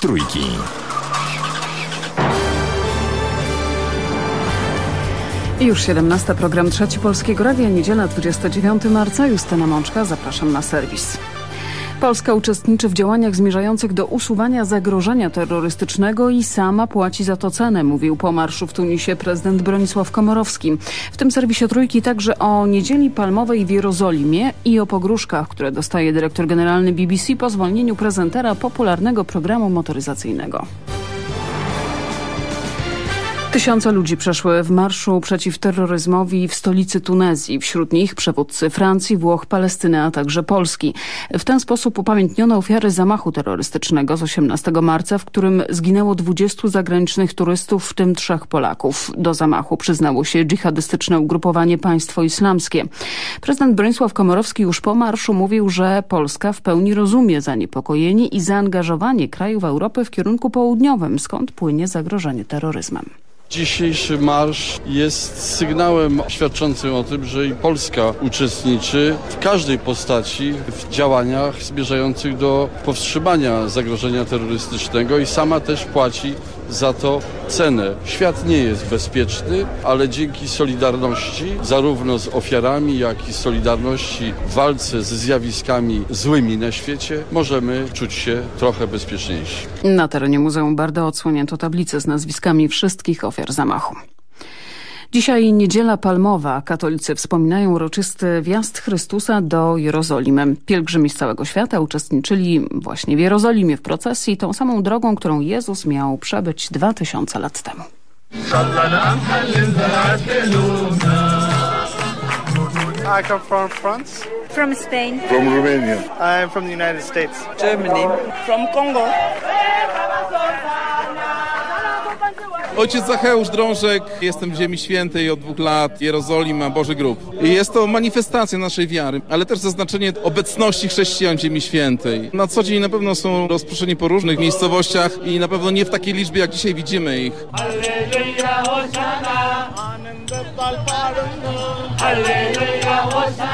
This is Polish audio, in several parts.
Trójki. Już 17. program Trzeci Polskiego Radia, niedziela 29 marca. Justyna Mączka, zapraszam na serwis. Polska uczestniczy w działaniach zmierzających do usuwania zagrożenia terrorystycznego i sama płaci za to cenę, mówił po marszu w Tunisie prezydent Bronisław Komorowski. W tym serwisie Trójki także o Niedzieli Palmowej w Jerozolimie i o pogróżkach, które dostaje dyrektor generalny BBC po zwolnieniu prezentera popularnego programu motoryzacyjnego. Tysiące ludzi przeszły w marszu przeciw terroryzmowi w stolicy Tunezji. Wśród nich przywódcy Francji, Włoch, Palestyny, a także Polski. W ten sposób upamiętniono ofiary zamachu terrorystycznego z 18 marca, w którym zginęło 20 zagranicznych turystów, w tym trzech Polaków. Do zamachu przyznało się dżihadystyczne ugrupowanie Państwo Islamskie. Prezydent Bronisław Komorowski już po marszu mówił, że Polska w pełni rozumie zaniepokojenie i zaangażowanie krajów Europy w kierunku południowym, skąd płynie zagrożenie terroryzmem. Dzisiejszy marsz jest sygnałem świadczącym o tym, że i Polska uczestniczy w każdej postaci w działaniach zmierzających do powstrzymania zagrożenia terrorystycznego i sama też płaci za to cenę. Świat nie jest bezpieczny, ale dzięki solidarności zarówno z ofiarami, jak i solidarności w walce ze zjawiskami złymi na świecie możemy czuć się trochę bezpieczniejsi. Na terenie Muzeum Bardo odsłonięto tablicę z nazwiskami wszystkich ofiar zamachu. Dzisiaj niedziela palmowa. Katolicy wspominają uroczysty wjazd Chrystusa do Jerozolimy. Pielgrzymi z całego świata uczestniczyli właśnie w Jerozolimie w procesji tą samą drogą, którą Jezus miał przebyć dwa tysiące lat temu. I come from France. From Spain. From Romania. I am from the United States. Germany. From Congo. Ojciec Zacheusz Drążek, jestem w Ziemi Świętej od dwóch lat, Jerozolima, Boży Grób. I jest to manifestacja naszej wiary, ale też zaznaczenie obecności chrześcijan w Ziemi Świętej. Na co dzień na pewno są rozproszeni po różnych miejscowościach i na pewno nie w takiej liczbie, jak dzisiaj widzimy ich.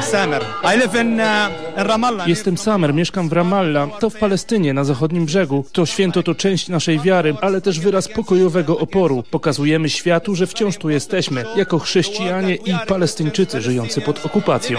Samer. I live in, uh, in Ramallah. Jestem Samer, mieszkam w Ramallah. To w Palestynie, na zachodnim brzegu. To święto to część naszej wiary, ale też wyraz pokojowego oporu. Pokazujemy światu, że wciąż tu jesteśmy, jako chrześcijanie i Palestyńczycy żyjący pod okupacją.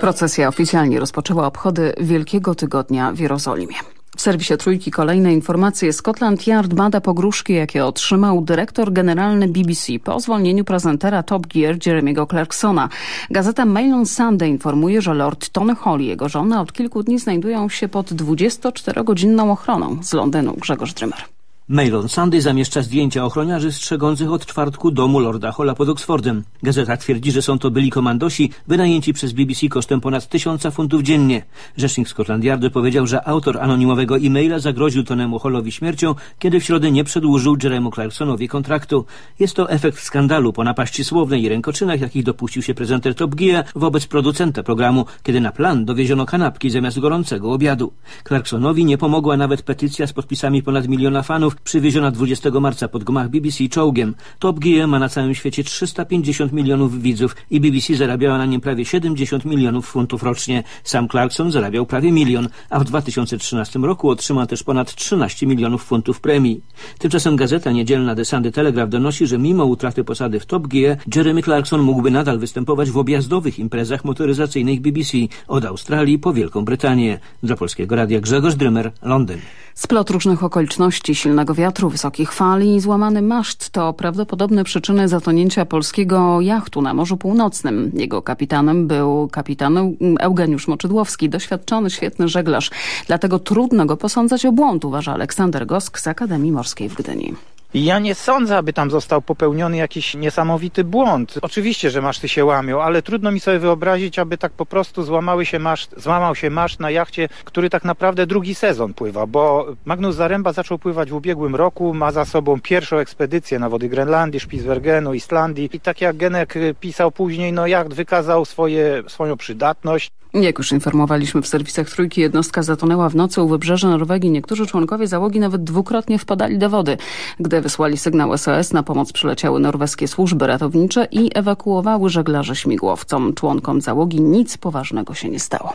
Procesja oficjalnie rozpoczęła obchody Wielkiego Tygodnia w Jerozolimie. W serwisie Trójki kolejne informacje. Scotland Yard bada pogróżki, jakie otrzymał dyrektor generalny BBC po zwolnieniu prezentera Top Gear Jeremy'ego Clarksona. Gazeta Mail on Sunday informuje, że Lord Tony Hall i jego żona od kilku dni znajdują się pod 24-godzinną ochroną. Z Londynu Grzegorz Drymer. Mail Sunday zamieszcza zdjęcia ochroniarzy strzegących od czwartku domu Lorda Holla pod Oxfordem. Gazeta twierdzi, że są to byli komandosi wynajęci przez BBC kosztem ponad tysiąca funtów dziennie. Rzecznik Scotland Yardu powiedział, że autor anonimowego e-maila zagroził Tonemu Hallowi śmiercią, kiedy w środę nie przedłużył Jeremu Clarksonowi kontraktu. Jest to efekt skandalu po napaści słownej i rękoczynach, jakich dopuścił się prezenter Top Gear wobec producenta programu, kiedy na plan dowieziono kanapki zamiast gorącego obiadu. Clarksonowi nie pomogła nawet petycja z podpisami ponad miliona fanów, przywieziona 20 marca pod gmach BBC czołgiem. Top Gear ma na całym świecie 350 milionów widzów i BBC zarabiała na nim prawie 70 milionów funtów rocznie. Sam Clarkson zarabiał prawie milion, a w 2013 roku otrzymał też ponad 13 milionów funtów premii. Tymczasem gazeta niedzielna The Sunday Telegraph donosi, że mimo utraty posady w Top Gear, Jeremy Clarkson mógłby nadal występować w objazdowych imprezach motoryzacyjnych BBC od Australii po Wielką Brytanię. Dla Polskiego Radia Grzegorz Drymer, Londyn. Splot różnych okoliczności, silnego wiatru, wysokich fali i złamany maszt to prawdopodobne przyczyny zatonięcia polskiego jachtu na Morzu Północnym. Jego kapitanem był kapitan Eugeniusz Moczydłowski, doświadczony, świetny żeglarz. Dlatego trudno go posądzać o błąd, uważa Aleksander Gosk z Akademii Morskiej w Gdyni. Ja nie sądzę, aby tam został popełniony jakiś niesamowity błąd. Oczywiście, że maszty się łamią, ale trudno mi sobie wyobrazić, aby tak po prostu złamały się maszt, złamał się maszt na jachcie, który tak naprawdę drugi sezon pływa, bo Magnus Zaręba zaczął pływać w ubiegłym roku, ma za sobą pierwszą ekspedycję na wody Grenlandii, Spitsbergenu, Islandii i tak jak Genek pisał później, no jacht wykazał swoje, swoją przydatność. Jak już informowaliśmy w serwisach Trójki, jednostka zatonęła w nocy u wybrzeża Norwegii. Niektórzy członkowie załogi nawet dwukrotnie wpadali do wody. Gdy wysłali sygnał SOS, na pomoc przyleciały norweskie służby ratownicze i ewakuowały żeglarzy śmigłowcom. Członkom załogi nic poważnego się nie stało.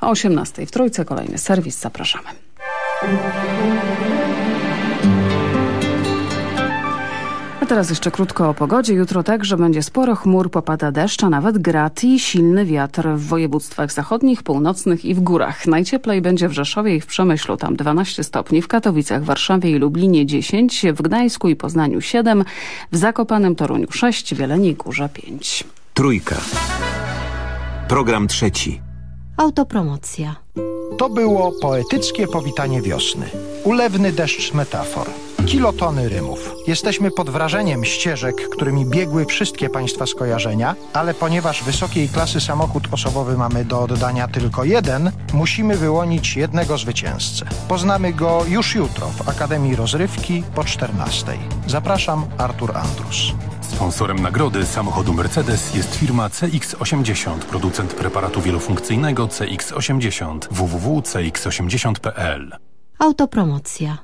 O 18 w Trójce kolejny serwis. Zapraszamy. A teraz jeszcze krótko o pogodzie. Jutro także będzie sporo chmur, popada deszcz, a nawet grat i silny wiatr w województwach zachodnich, północnych i w górach. Najcieplej będzie w Rzeszowie i w Przemyślu, tam 12 stopni, w Katowicach, Warszawie i Lublinie 10, w Gdańsku i Poznaniu 7, w Zakopanem Toruniu 6, w Jeleniej Górze 5. Trójka. Program trzeci. Autopromocja. To było poetyckie powitanie wiosny. Ulewny deszcz metafor. Kilotony rymów. Jesteśmy pod wrażeniem ścieżek, którymi biegły wszystkie Państwa skojarzenia, ale ponieważ wysokiej klasy samochód osobowy mamy do oddania tylko jeden, musimy wyłonić jednego zwycięzcę. Poznamy go już jutro w Akademii Rozrywki po 14. Zapraszam, Artur Andrus. Sponsorem nagrody samochodu Mercedes jest firma CX80, producent preparatu wielofunkcyjnego CX80 www.cx80.pl. Autopromocja.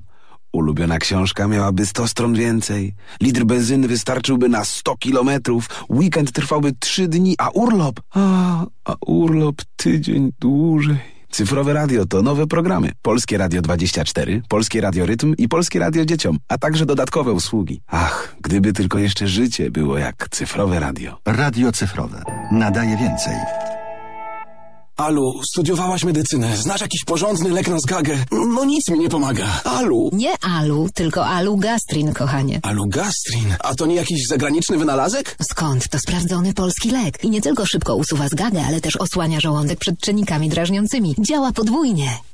Ulubiona książka miałaby 100 stron więcej, litr benzyny wystarczyłby na 100 kilometrów, weekend trwałby 3 dni, a urlop... A, a urlop tydzień dłużej. Cyfrowe radio to nowe programy. Polskie Radio 24, Polskie Radio Rytm i Polskie Radio Dzieciom, a także dodatkowe usługi. Ach, gdyby tylko jeszcze życie było jak cyfrowe radio. Radio cyfrowe. Nadaje więcej. Alu, studiowałaś medycynę. Znasz jakiś porządny lek na zgagę? No nic mi nie pomaga. Alu. Nie Alu, tylko Alu Gastrin, kochanie. Alu Gastrin? A to nie jakiś zagraniczny wynalazek? Skąd? To sprawdzony polski lek. I nie tylko szybko usuwa zgagę, ale też osłania żołądek przed czynnikami drażniącymi. Działa podwójnie.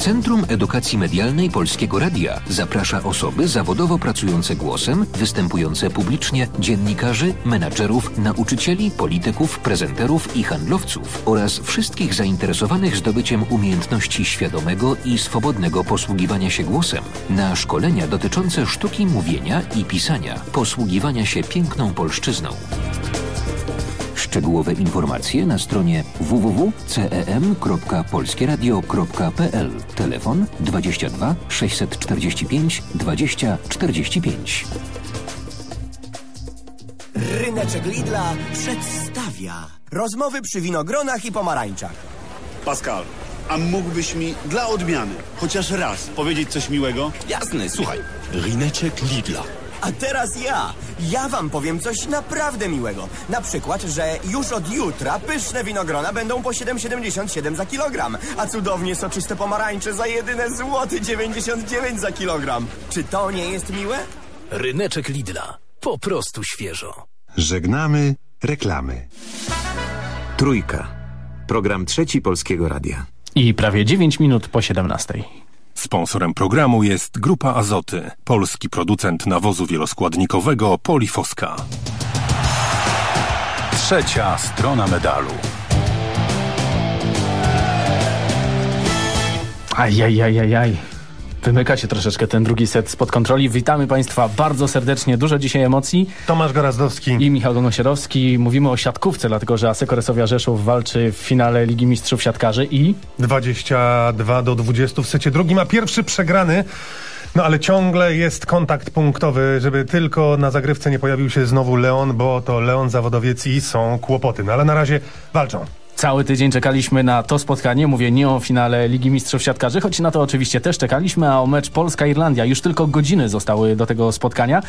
Centrum Edukacji Medialnej Polskiego Radia zaprasza osoby zawodowo pracujące głosem, występujące publicznie, dziennikarzy, menadżerów, nauczycieli, polityków, prezenterów i handlowców oraz wszystkich zainteresowanych zdobyciem umiejętności świadomego i swobodnego posługiwania się głosem na szkolenia dotyczące sztuki mówienia i pisania, posługiwania się piękną polszczyzną. Szczegółowe informacje na stronie www.cem.polskieradio.pl Telefon 22 645 20 45 Ryneczek Lidla przedstawia rozmowy przy winogronach i pomarańczach. Pascal, a mógłbyś mi dla odmiany chociaż raz powiedzieć coś miłego? Jasne, słuchaj. Ryneczek Lidla. A teraz ja. Ja wam powiem coś naprawdę miłego. Na przykład, że już od jutra pyszne winogrona będą po 7,77 za kilogram, a cudownie soczyste pomarańcze za jedyne złoty 99 za kilogram. Czy to nie jest miłe? Ryneczek Lidla. Po prostu świeżo. Żegnamy reklamy. Trójka. Program trzeci Polskiego Radia. I prawie 9 minut po 17. Sponsorem programu jest Grupa Azoty, polski producent nawozu wieloskładnikowego Polifoska. Trzecia strona medalu. Ajajajajaj. Wymyka się troszeczkę ten drugi set spod kontroli. Witamy Państwa bardzo serdecznie. Dużo dzisiaj emocji. Tomasz Gorazdowski i Michał Gonosierowski. Mówimy o siatkówce, dlatego że Aseko Resowia Rzeszów walczy w finale Ligi Mistrzów Siatkarzy i... 22 do 20 w secie drugim, a pierwszy przegrany. No ale ciągle jest kontakt punktowy, żeby tylko na zagrywce nie pojawił się znowu Leon, bo to Leon zawodowiec i są kłopoty. No ale na razie walczą. Cały tydzień czekaliśmy na to spotkanie. Mówię nie o finale Ligi Mistrzów Siatkarzy, choć na to oczywiście też czekaliśmy, a o mecz Polska-Irlandia. Już tylko godziny zostały do tego spotkania.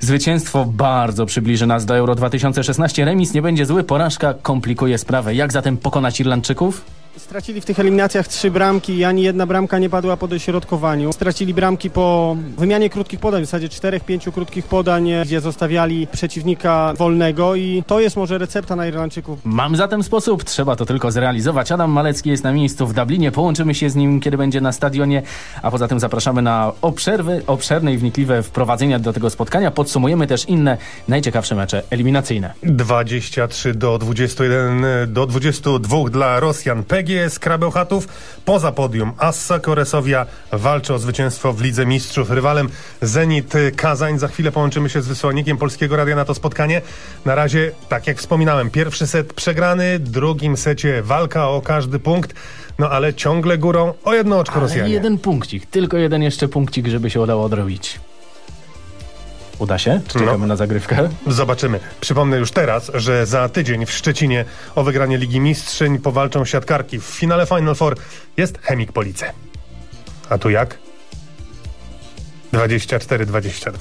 Zwycięstwo bardzo przybliży nas do Euro 2016. Remis nie będzie zły, porażka komplikuje sprawę. Jak zatem pokonać Irlandczyków? Stracili w tych eliminacjach trzy bramki i ani jedna bramka nie padła po dośrodkowaniu. Stracili bramki po wymianie krótkich podań, w zasadzie czterech, pięciu krótkich podań, gdzie zostawiali przeciwnika wolnego i to jest może recepta na Irlandczyków. Mam zatem sposób, trzeba to tylko zrealizować. Adam Malecki jest na miejscu w Dublinie, połączymy się z nim, kiedy będzie na stadionie, a poza tym zapraszamy na obszerwy, obszerne i wnikliwe wprowadzenia do tego spotkania. Podsumujemy też inne najciekawsze mecze eliminacyjne. 23 do 21 do 22 dla Rosjan. PGS Krabełchatów poza podium. Assa Koresowia walczy o zwycięstwo w Lidze Mistrzów. Rywalem Zenit Kazań. Za chwilę połączymy się z wysłannikiem Polskiego Radia na to spotkanie. Na razie, tak jak wspominałem, pierwszy set przegrany, w drugim secie walka o każdy punkt. No ale ciągle górą o jedno oczko Ale Rosjanie. jeden punkcik, tylko jeden jeszcze punkcik, żeby się udało odrobić. Uda się? Czy czekamy No. na zagrywkę? Zobaczymy. Przypomnę już teraz, że za tydzień w Szczecinie o wygranie Ligi Mistrzyń powalczą siatkarki. W finale Final Four jest Chemik Police. A tu jak? 24-22.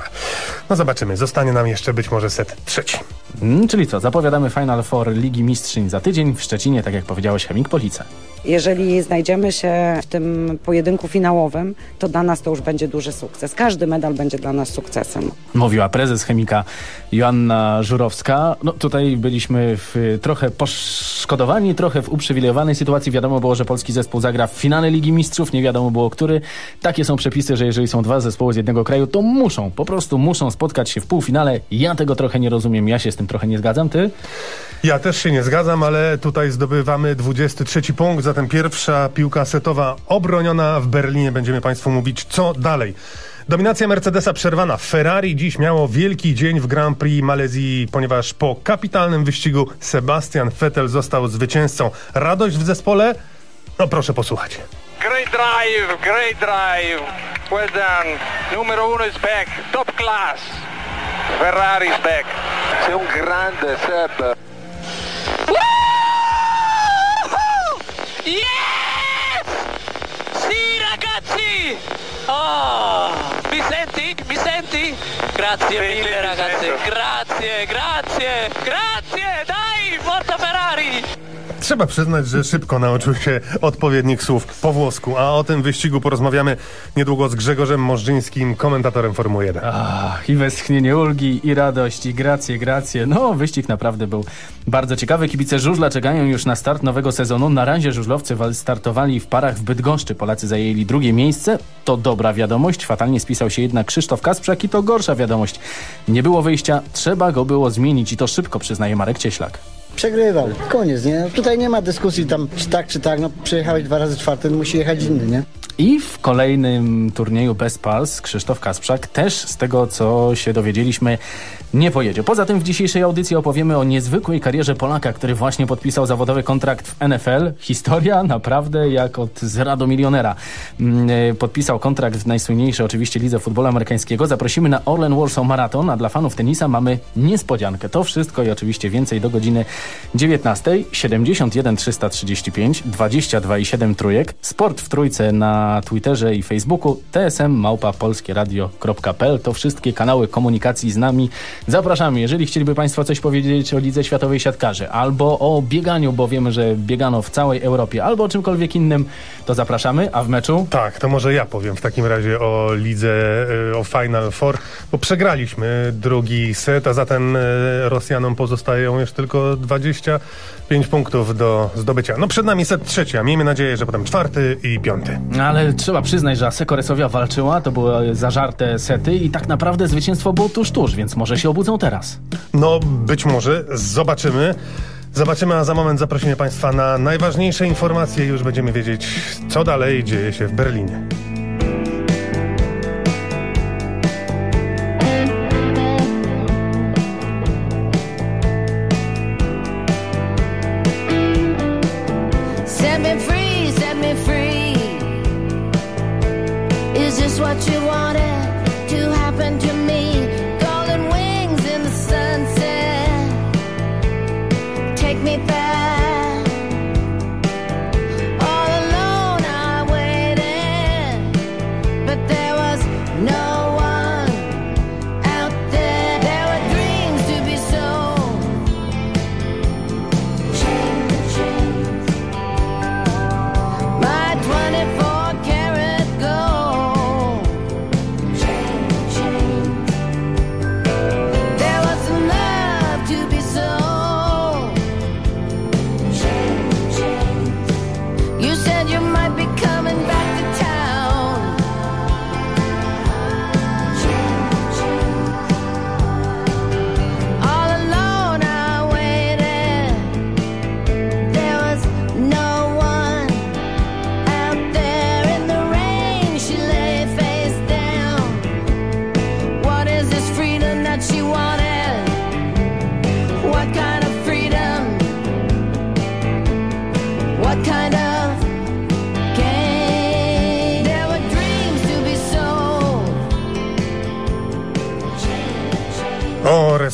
No zobaczymy. Zostanie nam jeszcze być może set trzeci. Mm, czyli co, zapowiadamy Final Four Ligi Mistrzyń za tydzień w Szczecinie, tak jak powiedziałeś, Chemik Police. Jeżeli znajdziemy się w tym pojedynku finałowym, to dla nas to już będzie duży sukces. Każdy medal będzie dla nas sukcesem. Mówiła prezes chemika Joanna Żurowska. No tutaj byliśmy w, trochę poszkodowani, trochę w uprzywilejowanej sytuacji. Wiadomo było, że polski zespół zagra w finale Ligi Mistrzów. Nie wiadomo było, który. Takie są przepisy, że jeżeli są dwa zespoły z jednego kraju, to muszą, po prostu muszą spotkać się w półfinale. Ja tego trochę nie rozumiem. Ja się z tym trochę nie zgadzam. Ty? Ja też się nie zgadzam, ale tutaj zdobywamy 23 punkt, zatem pierwsza piłka setowa obroniona w Berlinie. Będziemy Państwu mówić, co dalej. Dominacja Mercedesa przerwana. Ferrari dziś miało wielki dzień w Grand Prix Malezji, ponieważ po kapitalnym wyścigu Sebastian Vettel został zwycięzcą. Radość w zespole? No proszę posłuchać. Great drive, great drive. Well done. Numero uno is back. Top class. Ferrari's back. Sei un grande, Seb. Yes! Sì, ragazzi! Oh, mi senti? Mi senti? Grazie mille, ragazzi. Grazie, grazie, grazie! Trzeba przyznać, że szybko nauczył się odpowiednich słów po włosku, a o tym wyścigu porozmawiamy niedługo z Grzegorzem Możdżyńskim, komentatorem Formuły 1. Ach, i westchnienie ulgi, i radość, i gracje, gracje. No, wyścig naprawdę był bardzo ciekawy. Kibice żużla czekają już na start nowego sezonu. Na razie żużlowcy wal- startowali w parach w Bydgoszczy. Polacy zajęli drugie miejsce. To dobra wiadomość. Fatalnie spisał się jednak Krzysztof Kasprzak i to gorsza wiadomość. Nie było wyjścia, trzeba go było zmienić i to szybko, przyznaje Marek Cieślak. Przegrywał. Koniec, nie? Tutaj nie ma dyskusji tam, czy tak, czy tak. No, przejechałeś dwa razy czwarty, no musi jechać inny, nie? I w kolejnym turnieju bez pals Krzysztof Kasprzak też z tego, co się dowiedzieliśmy, nie pojedzie. Poza tym w dzisiejszej audycji opowiemy o niezwykłej karierze Polaka, który właśnie podpisał zawodowy kontrakt w NFL. Historia naprawdę jak od zera do milionera. Mm, e, Podpisał kontrakt w najsłynniejszej oczywiście lidze futbolu amerykańskiego. Zaprosimy na Orlen Warsaw Marathon, a dla fanów tenisa mamy niespodziankę. To wszystko i oczywiście więcej do godziny 19. 71 335 22 i 7 trójek. Sport w trójce na Twitterze i Facebooku. TSM małpa polskieradio.pl to wszystkie kanały komunikacji z nami. Zapraszamy, jeżeli chcieliby Państwo coś powiedzieć o Lidze Światowej Siatkarzy albo o bieganiu, bo wiemy, że biegano w całej Europie, albo o czymkolwiek innym, to zapraszamy, a w meczu? Tak, to może ja powiem w takim razie o lidze, e, o Final Four, bo przegraliśmy drugi set, a zatem e, Rosjanom pozostają już tylko 25 punktów do zdobycia. No przed nami set trzeci, a miejmy nadzieję, że potem czwarty i piąty. Ale trzeba przyznać, że Aseko Resowia walczyła, to były zażarte sety i tak naprawdę zwycięstwo było tuż, tuż, więc może się obudzą teraz. No być może, zobaczymy. Zobaczymy, a za moment zaprosimy Państwa na najważniejsze informacje i już będziemy wiedzieć, co dalej dzieje się w Berlinie.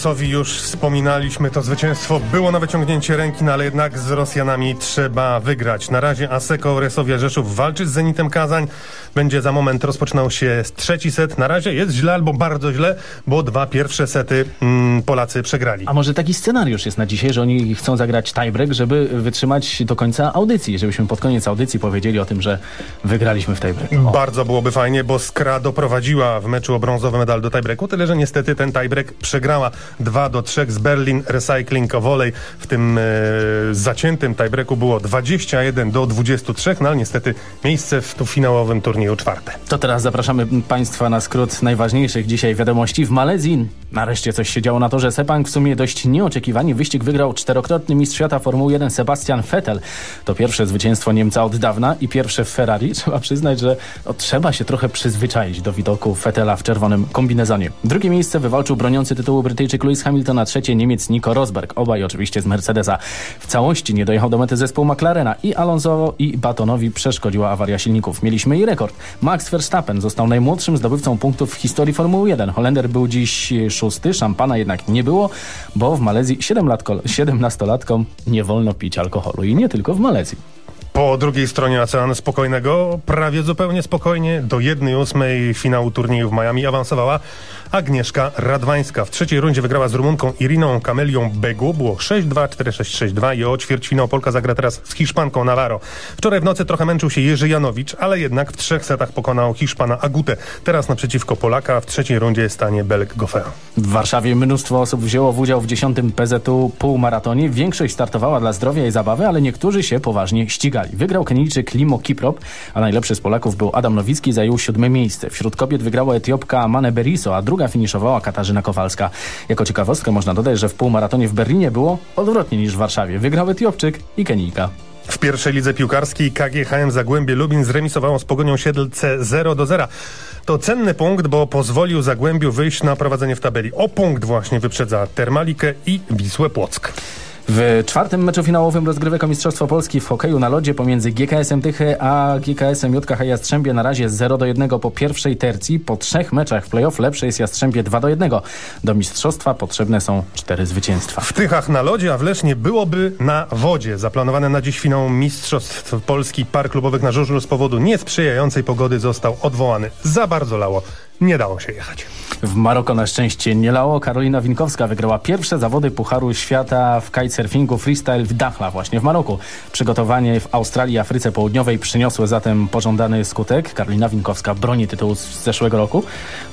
Losowi już wspominaliśmy, to zwycięstwo było na wyciągnięcie ręki, no ale jednak z Rosjanami trzeba wygrać. Na razie Aseko Resowia Rzeszów walczy z Zenitem Kazań. Będzie za moment rozpoczynał się trzeci set. Na razie jest źle albo bardzo źle, bo dwa pierwsze sety mm, Polacy przegrali. A może taki scenariusz jest na dzisiaj, że oni chcą zagrać tiebreak, żeby wytrzymać do końca audycji, żebyśmy pod koniec audycji powiedzieli o tym, że wygraliśmy w tiebreak. O. Bardzo byłoby fajnie, bo Skra doprowadziła w meczu o brązowy medal do tiebreaku, tyle że niestety ten tiebreak przegrała 2 do 3 z Berlin Recycling Volley. W tym e, zaciętym tiebreaku było 21 do 23, no ale niestety miejsce w tu finałowym turnieju czwarte. To teraz zapraszamy Państwa na skrót najważniejszych dzisiaj wiadomości. W Malezji nareszcie coś się działo na to, że Sepang w sumie dość nieoczekiwanie wyścig wygrał czterokrotny mistrz świata Formuły 1 Sebastian Vettel. To pierwsze zwycięstwo Niemca od dawna i pierwsze w Ferrari. Trzeba przyznać, że no, trzeba się trochę przyzwyczaić do widoku Vettela w czerwonym kombinezonie. Drugie miejsce wywalczył broniący tytułu Brytyjczyk Lewis Hamilton, a trzecie Niemiec Nico Rosberg. Obaj oczywiście z Mercedesa. W całości nie dojechał do mety zespół McLarena i Alonso i Batonowi przeszkodziła awaria silników. Mieliśmy i rekord. Max Verstappen został najmłodszym zdobywcą punktów w historii Formuły 1. Holender był dziś szósty, szampana jednak nie było, bo w Malezji 17-latkom nie wolno pić alkoholu i nie tylko w Malezji. Po drugiej stronie Oceanu Spokojnego, prawie zupełnie spokojnie, do 1-8 finału turnieju w Miami awansowała Agnieszka Radwańska. W trzeciej rundzie wygrała z Rumunką Iriną Kamelią Begu. Było 6-2, 4-6, 6-2 i o ćwierćfinał Polka zagra teraz z Hiszpanką Navarro. Wczoraj w nocy trochę męczył się Jerzy Janowicz, ale jednak w trzech setach pokonał Hiszpana Agutę. Teraz naprzeciwko Polaka w trzeciej rundzie stanie Belg Goffin. W Warszawie mnóstwo osób wzięło w udział w dziesiątym PZU półmaratonie. Większość startowała dla zdrowia i zabawy, ale niektórzy się poważnie ścigali. Wygrał Kenijczyk Limo Kiprop, a najlepszy z Polaków był Adam Nowicki, zajął siódme miejsce. Wśród kobiet wygrała Etiopka Amane Beriso, a druga finiszowała Katarzyna Kowalska. Jako ciekawostkę można dodać, że w półmaratonie w Berlinie było odwrotnie niż w Warszawie. Wygrał Etiopczyk i Kenijka. W pierwszej lidze piłkarskiej KGHM Zagłębie Lubin zremisowało z Pogonią Siedlce 0 do 0. To cenny punkt, bo pozwolił Zagłębiu wyjść na prowadzenie w tabeli. O punkt właśnie wyprzedza Termalikę i Wisłę Płock. W czwartym meczu finałowym rozgrywek o Mistrzostwo Polski w hokeju na lodzie pomiędzy GKS-em Tychy a GKS-em JKH Jastrzębie na razie 0 do 1 po pierwszej tercji. Po trzech meczach w playoff lepsze jest Jastrzębie 2 do 1. Do mistrzostwa potrzebne są cztery zwycięstwa. W Tychach na lodzie, a w Lesznie byłoby na wodzie. Zaplanowane na dziś finał Mistrzostw Polski par klubowych na żużlu z powodu niesprzyjającej pogody został odwołany. Za bardzo lało. Nie dało się jechać. W Maroko na szczęście nie lało. Karolina Winkowska wygrała pierwsze zawody Pucharu Świata w kitesurfingu freestyle w Dachla właśnie w Maroku. Przygotowanie w Australii i Afryce Południowej przyniosły zatem pożądany skutek. Karolina Winkowska broni tytułu z zeszłego roku.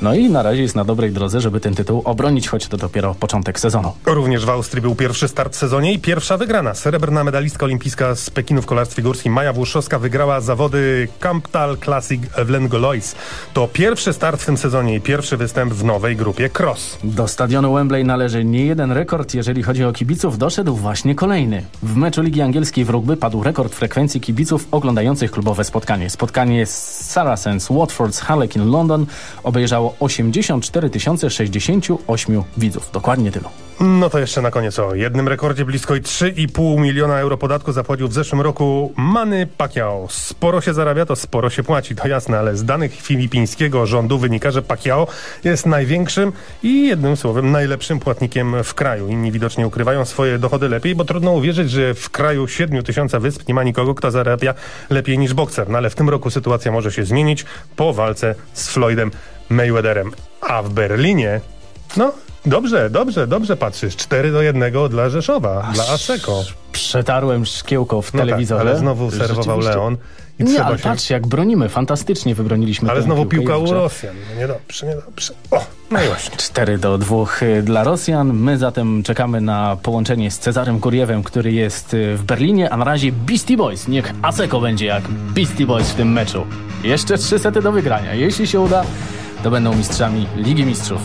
No i na razie jest na dobrej drodze, żeby ten tytuł obronić, choć to dopiero początek sezonu. Również w Austrii był pierwszy start w sezonie i pierwsza wygrana. Srebrna medalistka olimpijska z Pekinu w kolarstwie górskim Maja Włoszowska wygrała zawody Camptal Classic w Lengolois. To pierwszy start w tym sezonie i pierwszy występ w nowej grupie Cross. Do stadionu Wembley należy nie jeden rekord, jeżeli chodzi o kibiców. Doszedł właśnie kolejny. W meczu Ligi Angielskiej w rugby padł rekord frekwencji kibiców oglądających klubowe spotkanie. Spotkanie z Saracens Watford z Harlequin London obejrzało 84 068 widzów. Dokładnie tylu. No to jeszcze na koniec o jednym rekordzie blisko 3,5 miliona euro podatku zapłacił w zeszłym roku Manny Pacquiao. Sporo się zarabia, to sporo się płaci, to jasne, ale z danych filipińskiego rządu wynika, że Pacquiao jest największym i jednym słowem najlepszym płatnikiem w kraju. Inni widocznie ukrywają swoje dochody lepiej, bo trudno uwierzyć, że w kraju 7 tysiąca wysp nie ma nikogo, kto zarabia lepiej niż bokser. No ale w tym roku sytuacja może się zmienić po walce z Floydem Mayweatherem. A w Berlinie, no Dobrze, dobrze, dobrze patrzysz. 4 do 1 dla Rzeszowa, Aż dla Aseko. Przetarłem szkiełko w No tak, telewizorze. ale znowu serwował. Leon. I Nie, trzeba ale się- patrz jak bronimy, fantastycznie wybroniliśmy Ale znowu piłkę piłka u Rosjan. No niedobrze, niedobrze. O, no i właśnie. 4 do 2 dla Rosjan. My zatem czekamy na połączenie z Cezarem Kuriewem, który jest y, w Berlinie, a na razie Beastie Boys. Niech Aseko będzie jak Beastie Boys w tym meczu. Jeszcze trzy sety do wygrania. Jeśli się uda, to będą mistrzami Ligi Mistrzów.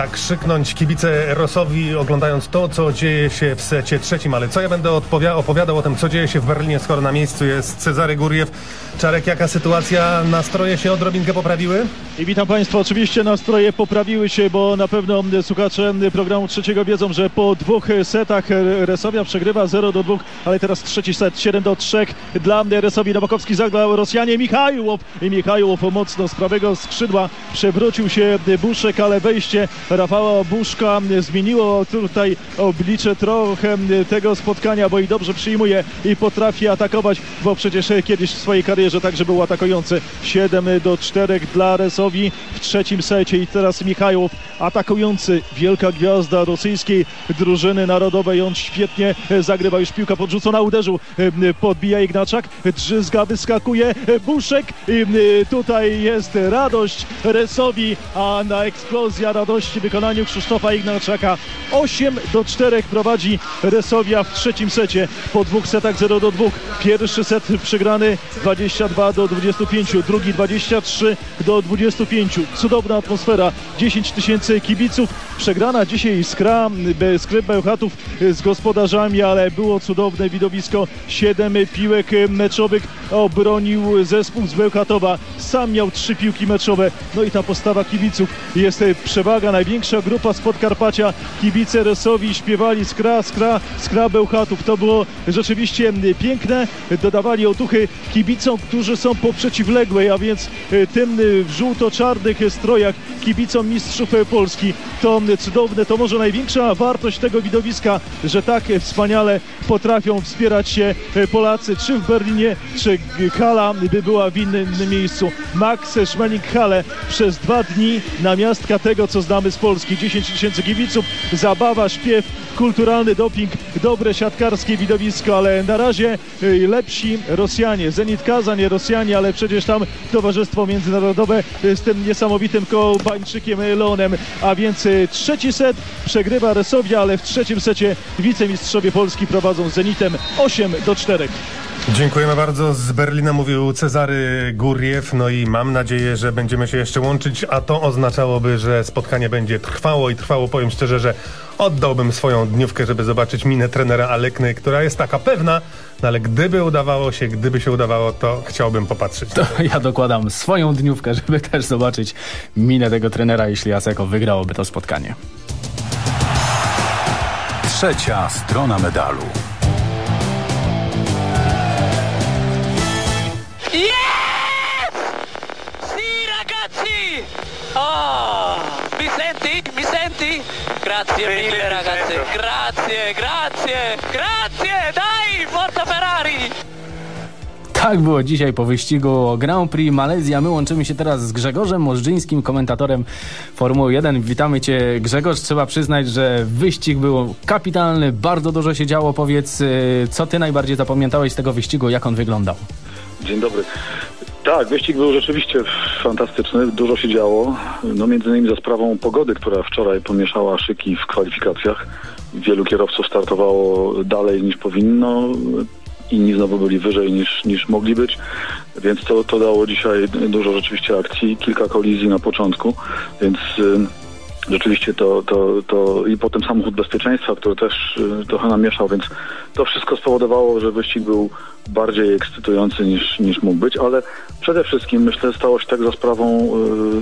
Zakrzyknąć kibice Rosowi oglądając to, co dzieje się w secie trzecim, ale co ja będę opowiadał o tym, co dzieje się w Berlinie, skoro na miejscu jest Cezary Guriew. Czarek, jaka sytuacja? Nastroje się odrobinkę poprawiły? I witam Państwa. Oczywiście nastroje poprawiły się, bo na pewno słuchacze programu trzeciego wiedzą, że po dwóch setach Resowia przegrywa 0 do 2, ale teraz trzeci set 7 do 3 dla Resowi. Nowakowski zagrał Rosjanie Michajłow i Michajłow mocno z prawego skrzydła przewrócił się Buszek, ale wejście Rafała Buszka zmieniło tutaj oblicze trochę tego spotkania, bo i dobrze przyjmuje i potrafi atakować, bo przecież kiedyś w swojej karierze także był atakujący 7 do 4 dla Resowi w trzecim secie. I teraz Michajłow atakujący, wielka gwiazda rosyjskiej drużyny narodowej, on świetnie zagrywa, już piłka podrzucona, uderzył, podbija Ignaczak, drzyzga, wyskakuje, Buszek i tutaj jest radość Resowi, a na eksplozja radości w wykonaniu Krzysztofa Ignaczaka 8 do 4 prowadzi Resowia w trzecim secie. Po dwóch setach 0 do 2. Pierwszy set przegrany 22 do 25, drugi 23 do 25. Cudowna atmosfera, 10 tysięcy kibiców. Przegrana dzisiaj skra, sklep Bełchatów z gospodarzami, ale było cudowne widowisko. 7 piłek meczowych obronił zespół z Bełchatowa. Sam miał trzy piłki meczowe. No i ta postawa kibiców jest przewaga. Największa grupa z Podkarpacia. Kibice Resowi śpiewali skra, skra, skra Bełchatów. To było rzeczywiście piękne. Dodawali otuchy kibicom, którzy są po przeciwległej, a więc tym w żółto-czarnych strojach kibicom mistrzów Polski. To cudowne, to może największa wartość tego widowiska, że tak wspaniale potrafią wspierać się Polacy, czy w Berlinie, czy Hala by była w innym miejscu. Max Schmeling-Hale przez dwa dni namiastka tego, co znamy z Polski. 10 tysięcy kibiców, zabawa, śpiew, kulturalny doping, dobre siatkarskie widowisko, ale na razie lepsi Rosjanie. Zenit Kazań, Rosjanie, ale przecież tam Towarzystwo Międzynarodowe z tym niesamowitym kołbańczykiem Leonem, a więc trzeci set przegrywa Resowia, ale w trzecim secie wicemistrzowie Polski prowadzą z Zenitem 8 do 4. Dziękujemy bardzo. Z Berlina mówił Cezary Guriew. No i mam nadzieję, że będziemy się jeszcze łączyć, a to oznaczałoby, że spotkanie będzie trwało i trwało. Powiem szczerze, że oddałbym swoją dniówkę, żeby zobaczyć minę trenera Alekny, która jest taka pewna, no ale gdyby udawało się, gdyby się udawało, to chciałbym popatrzeć. To ja dokładam swoją dniówkę, żeby też zobaczyć minę tego trenera, jeśli Aseko wygrałoby to spotkanie. Trzecia strona medalu. Grazie mille, ragazzi. Grazie, grazie, grazie! Dai, forza Ferrari! Tak było dzisiaj po wyścigu Grand Prix Malezja. My łączymy się teraz z Grzegorzem Możdżyńskim, komentatorem Formuły 1. Witamy Cię Grzegorz. Trzeba przyznać, że wyścig był kapitalny, bardzo dużo się działo. Powiedz, y, co Ty najbardziej zapamiętałeś z tego wyścigu, jak on wyglądał? Dzień dobry. Tak, wyścig był rzeczywiście fantastyczny, dużo się działo. No między innymi za sprawą pogody, która wczoraj pomieszała szyki w kwalifikacjach. Wielu kierowców startowało dalej niż powinno. Inni znowu byli wyżej niż, niż mogli być, więc to, to dało dzisiaj dużo rzeczywiście akcji, kilka kolizji na początku, więc y, rzeczywiście to, to, to i potem samochód bezpieczeństwa, który też y, trochę namieszał, więc to wszystko spowodowało, że wyścig był bardziej ekscytujący niż, niż mógł być, ale przede wszystkim myślę stało się tak za sprawą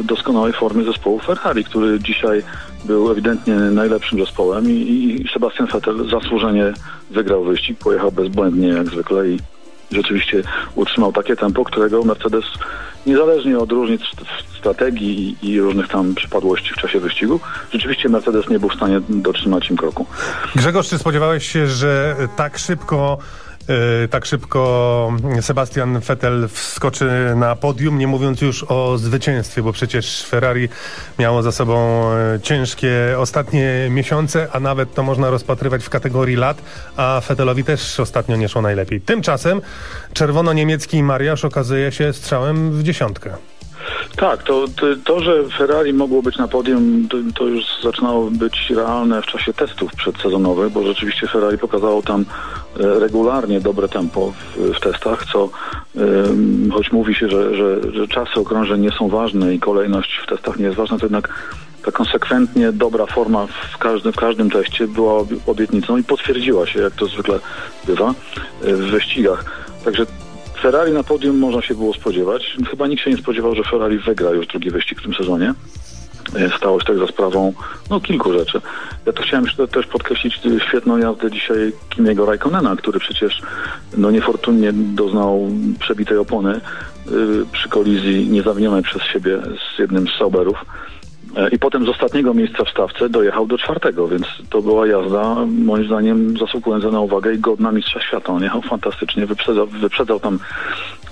y, doskonałej formy zespołu Ferrari, który dzisiaj był ewidentnie najlepszym zespołem i, i Sebastian Vettel zasłużenie wygrał wyścig, pojechał bezbłędnie jak zwykle i rzeczywiście utrzymał takie tempo, którego Mercedes niezależnie od różnic w strategii i, różnych tam przypadłości w czasie wyścigu, rzeczywiście Mercedes nie był w stanie dotrzymać im kroku. Grzegorz, czy spodziewałeś się, że tak szybko tak szybko Sebastian Vettel wskoczy na podium, nie mówiąc już o zwycięstwie, bo przecież Ferrari miało za sobą yy, ciężkie ostatnie miesiące, a nawet to można rozpatrywać w kategorii lat, a Vettelowi też ostatnio nie szło najlepiej. Tymczasem czerwono-niemiecki Mariusz okazuje się strzałem w dziesiątkę. Tak, to, to, że Ferrari mogło być na podium, to, już zaczynało być realne w czasie testów przedsezonowych, bo rzeczywiście Ferrari pokazało tam e, regularnie dobre tempo w, w testach, co choć mówi się, że, że, że czasy okrążeń nie są ważne i kolejność w testach nie jest ważna, to jednak ta konsekwentnie dobra forma w każdym, w każdym teście była obie- obietnicą i potwierdziła się, jak to zwykle bywa e, w wyścigach. Także Ferrari na podium można się było spodziewać. Chyba nikt się nie spodziewał, że Ferrari wygra już drugi wyścig w tym sezonie. E, Stało się tak za sprawą no, kilku rzeczy. Ja to chciałem też podkreślić y, świetną jazdę dzisiaj Kimiego Raikkonena, który przecież no, niefortunnie doznał przebitej opony y, przy kolizji niezawinionej przez siebie z jednym z Sauberów. E, I potem z ostatniego miejsca w stawce dojechał do czwartego, więc to była jazda, moim zdaniem, zasługująca na uwagę i godna mistrza świata. On jechał fantastycznie, wyprzedzał, wyprzedzał tam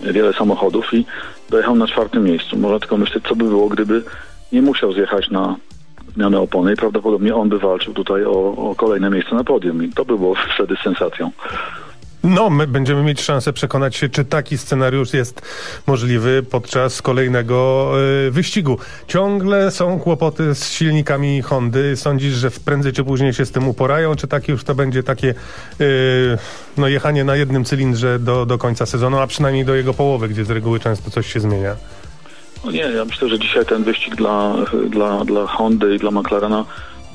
wiele samochodów i dojechał na czwartym miejscu. Można tylko myśleć, co by było, gdyby nie musiał zjechać na zmianę opony i prawdopodobnie on by walczył tutaj o, o kolejne miejsce na podium i to by było wtedy sensacją. No, my będziemy mieć szansę przekonać się, czy taki scenariusz jest możliwy podczas kolejnego y, wyścigu. Ciągle są kłopoty z silnikami Hondy. Sądzisz, że prędzej czy później się z tym uporają, czy tak już to będzie takie y, no, jechanie na jednym cylindrze do, do końca sezonu, a przynajmniej do jego połowy, gdzie z reguły często coś się zmienia? No nie, ja myślę, że dzisiaj ten wyścig dla, dla, dla Hondy i dla McLarena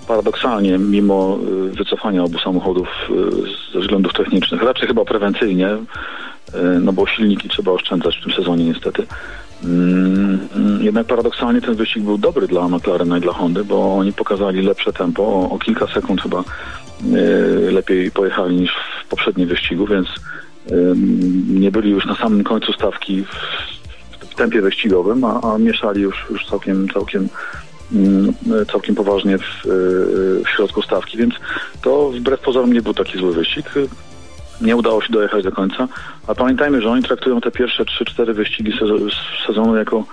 paradoksalnie, mimo y, wycofania obu samochodów y, ze względów technicznych, raczej chyba prewencyjnie, y, no bo silniki trzeba oszczędzać w tym sezonie niestety. Mm, Jednak paradoksalnie ten wyścig był dobry dla McLarena i dla Hondy, bo oni pokazali lepsze tempo, o, o kilka sekund chyba lepiej pojechali niż w poprzednim wyścigu, więc nie byli już na samym końcu stawki w, tempie wyścigowym, a, a mieszali już, już całkiem, całkiem, całkiem poważnie w, y, w środku stawki, więc to wbrew pozorom nie był taki zły wyścig. Nie udało się dojechać do końca, a pamiętajmy, że oni traktują te pierwsze 3-4 wyścigi sezonu jako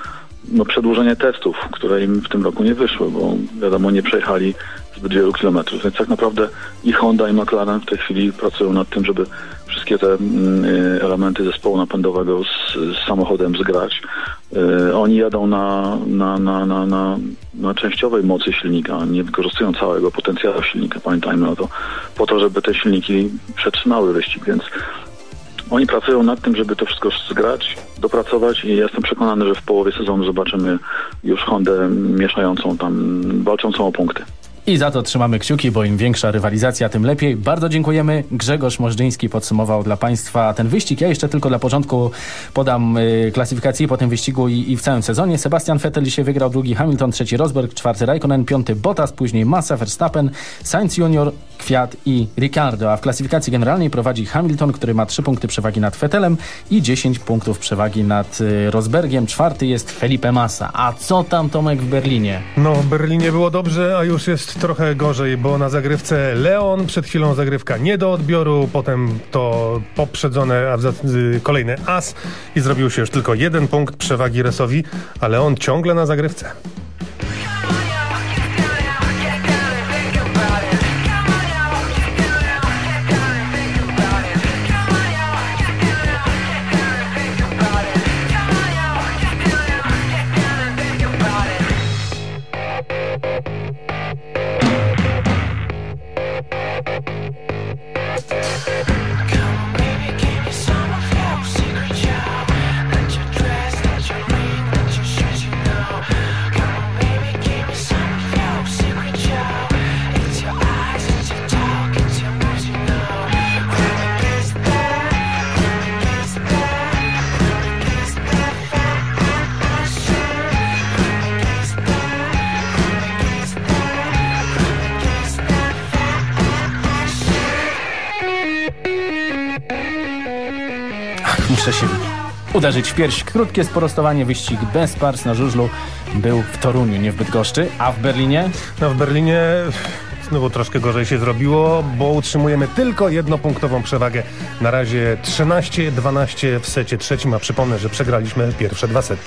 no, przedłużenie testów, które im w tym roku nie wyszły, bo wiadomo, nie przejechali zbyt wielu kilometrów. Więc tak naprawdę i Honda i McLaren w tej chwili pracują nad tym, żeby wszystkie te mm, y, elementy zespołu napędowego z, z samochodem zgrać. Y, Oni jadą na, na, na, na, na, na częściowej mocy silnika, nie wykorzystują całego potencjału silnika, pamiętajmy o to, po to, żeby te silniki przetrzymały wyścig, więc oni pracują nad tym, żeby to wszystko zgrać, dopracować i jestem przekonany, że w połowie sezonu zobaczymy już Hondę mieszającą tam, walczącą o punkty. I za to trzymamy kciuki, bo im większa rywalizacja, tym lepiej. Bardzo dziękujemy. Grzegorz Możdżyński podsumował dla Państwa ten wyścig. Ja jeszcze tylko dla porządku podam y, klasyfikację po tym wyścigu i, i w całym sezonie. Sebastian Vettel dzisiaj wygrał drugi Hamilton, trzeci Rosberg, czwarty Raikkonen, piąty Bottas, później Massa, Verstappen, Sainz Junior, Kwiat i Ricardo. A w klasyfikacji generalnej prowadzi Hamilton, który ma trzy punkty przewagi nad Vettelem i 10 punktów przewagi nad y, Rosbergiem. Czwarty jest Felipe Massa. A co tam Tomek w Berlinie? No, w Berlinie było dobrze, a już jest trochę gorzej, bo na zagrywce Leon, przed chwilą zagrywka nie do odbioru, potem to poprzedzone, a w y, kolejny as i zrobił się już tylko jeden punkt przewagi Resowi, a Leon ciągle na zagrywce. Uderzyć w pierś. Krótkie sprostowanie, wyścig bez pars na żużlu był w Toruniu, nie w Bydgoszczy, a w Berlinie? No w Berlinie znowu troszkę gorzej się zrobiło, bo utrzymujemy tylko jednopunktową przewagę. Na razie 13-12 w secie trzecim, a przypomnę, że przegraliśmy pierwsze dwa sety.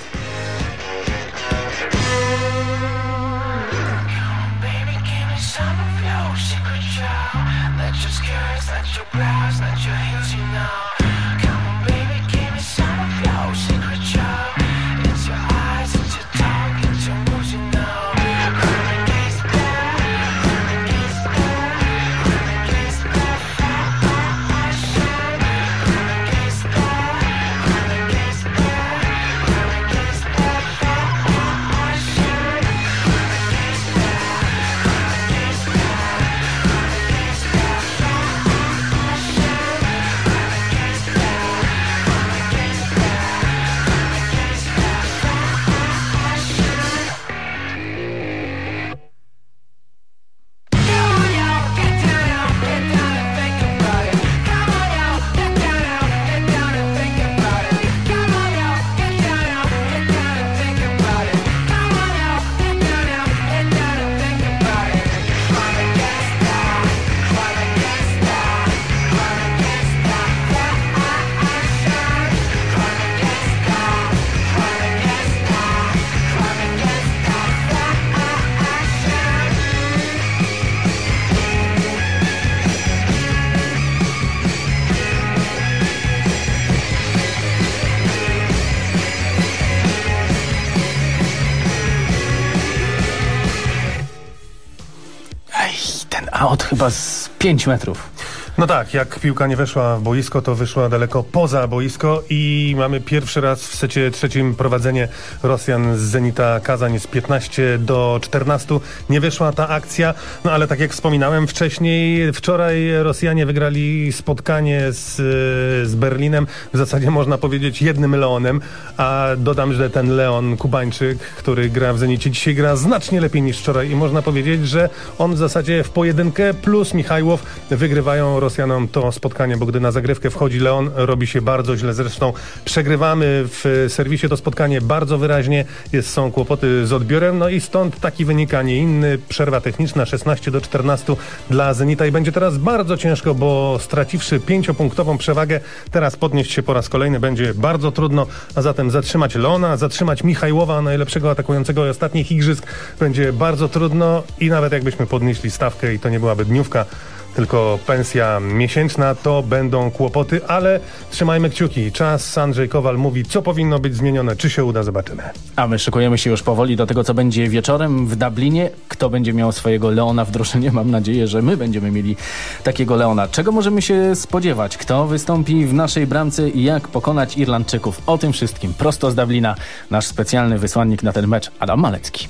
5 metrów. No tak, jak piłka nie weszła w boisko, to wyszła daleko poza boisko i mamy pierwszy raz w secie trzecim prowadzenie Rosjan z Zenita Kazań z 15 do 14. Nie wyszła ta akcja, no ale tak jak wspominałem wcześniej, wczoraj Rosjanie wygrali spotkanie z, z Berlinem, w zasadzie można powiedzieć jednym Leonem, a dodam, że ten Leon Kubańczyk, który gra w Zenicie, dzisiaj gra znacznie lepiej niż wczoraj i można powiedzieć, że on w zasadzie w pojedynkę plus Michajłow wygrywają Rosjanom to spotkanie, bo gdy na zagrywkę wchodzi Leon, robi się bardzo źle. Zresztą przegrywamy w serwisie to spotkanie bardzo wyraźnie. Jest, są kłopoty z odbiorem, no i stąd taki wynik, a nie inny. Przerwa techniczna 16 do 14 dla Zenita i będzie teraz bardzo ciężko, bo straciwszy pięciopunktową przewagę, teraz podnieść się po raz kolejny będzie bardzo trudno, a zatem zatrzymać Leona, zatrzymać Michajłowa, najlepszego atakującego ostatnich igrzysk, będzie bardzo trudno i nawet jakbyśmy podnieśli stawkę i to nie byłaby dniówka, tylko pensja miesięczna, to będą kłopoty, ale trzymajmy kciuki. Czas Andrzej Kowal mówi, co powinno być zmienione. Czy się uda, zobaczymy. A my szykujemy się już powoli do tego, co będzie wieczorem w Dublinie. Kto będzie miał swojego Leona w drużynie? Mam nadzieję, że my będziemy mieli takiego Leona. Czego możemy się spodziewać? Kto wystąpi w naszej bramce i jak pokonać Irlandczyków? O tym wszystkim prosto z Dublina nasz specjalny wysłannik na ten mecz Adam Malecki.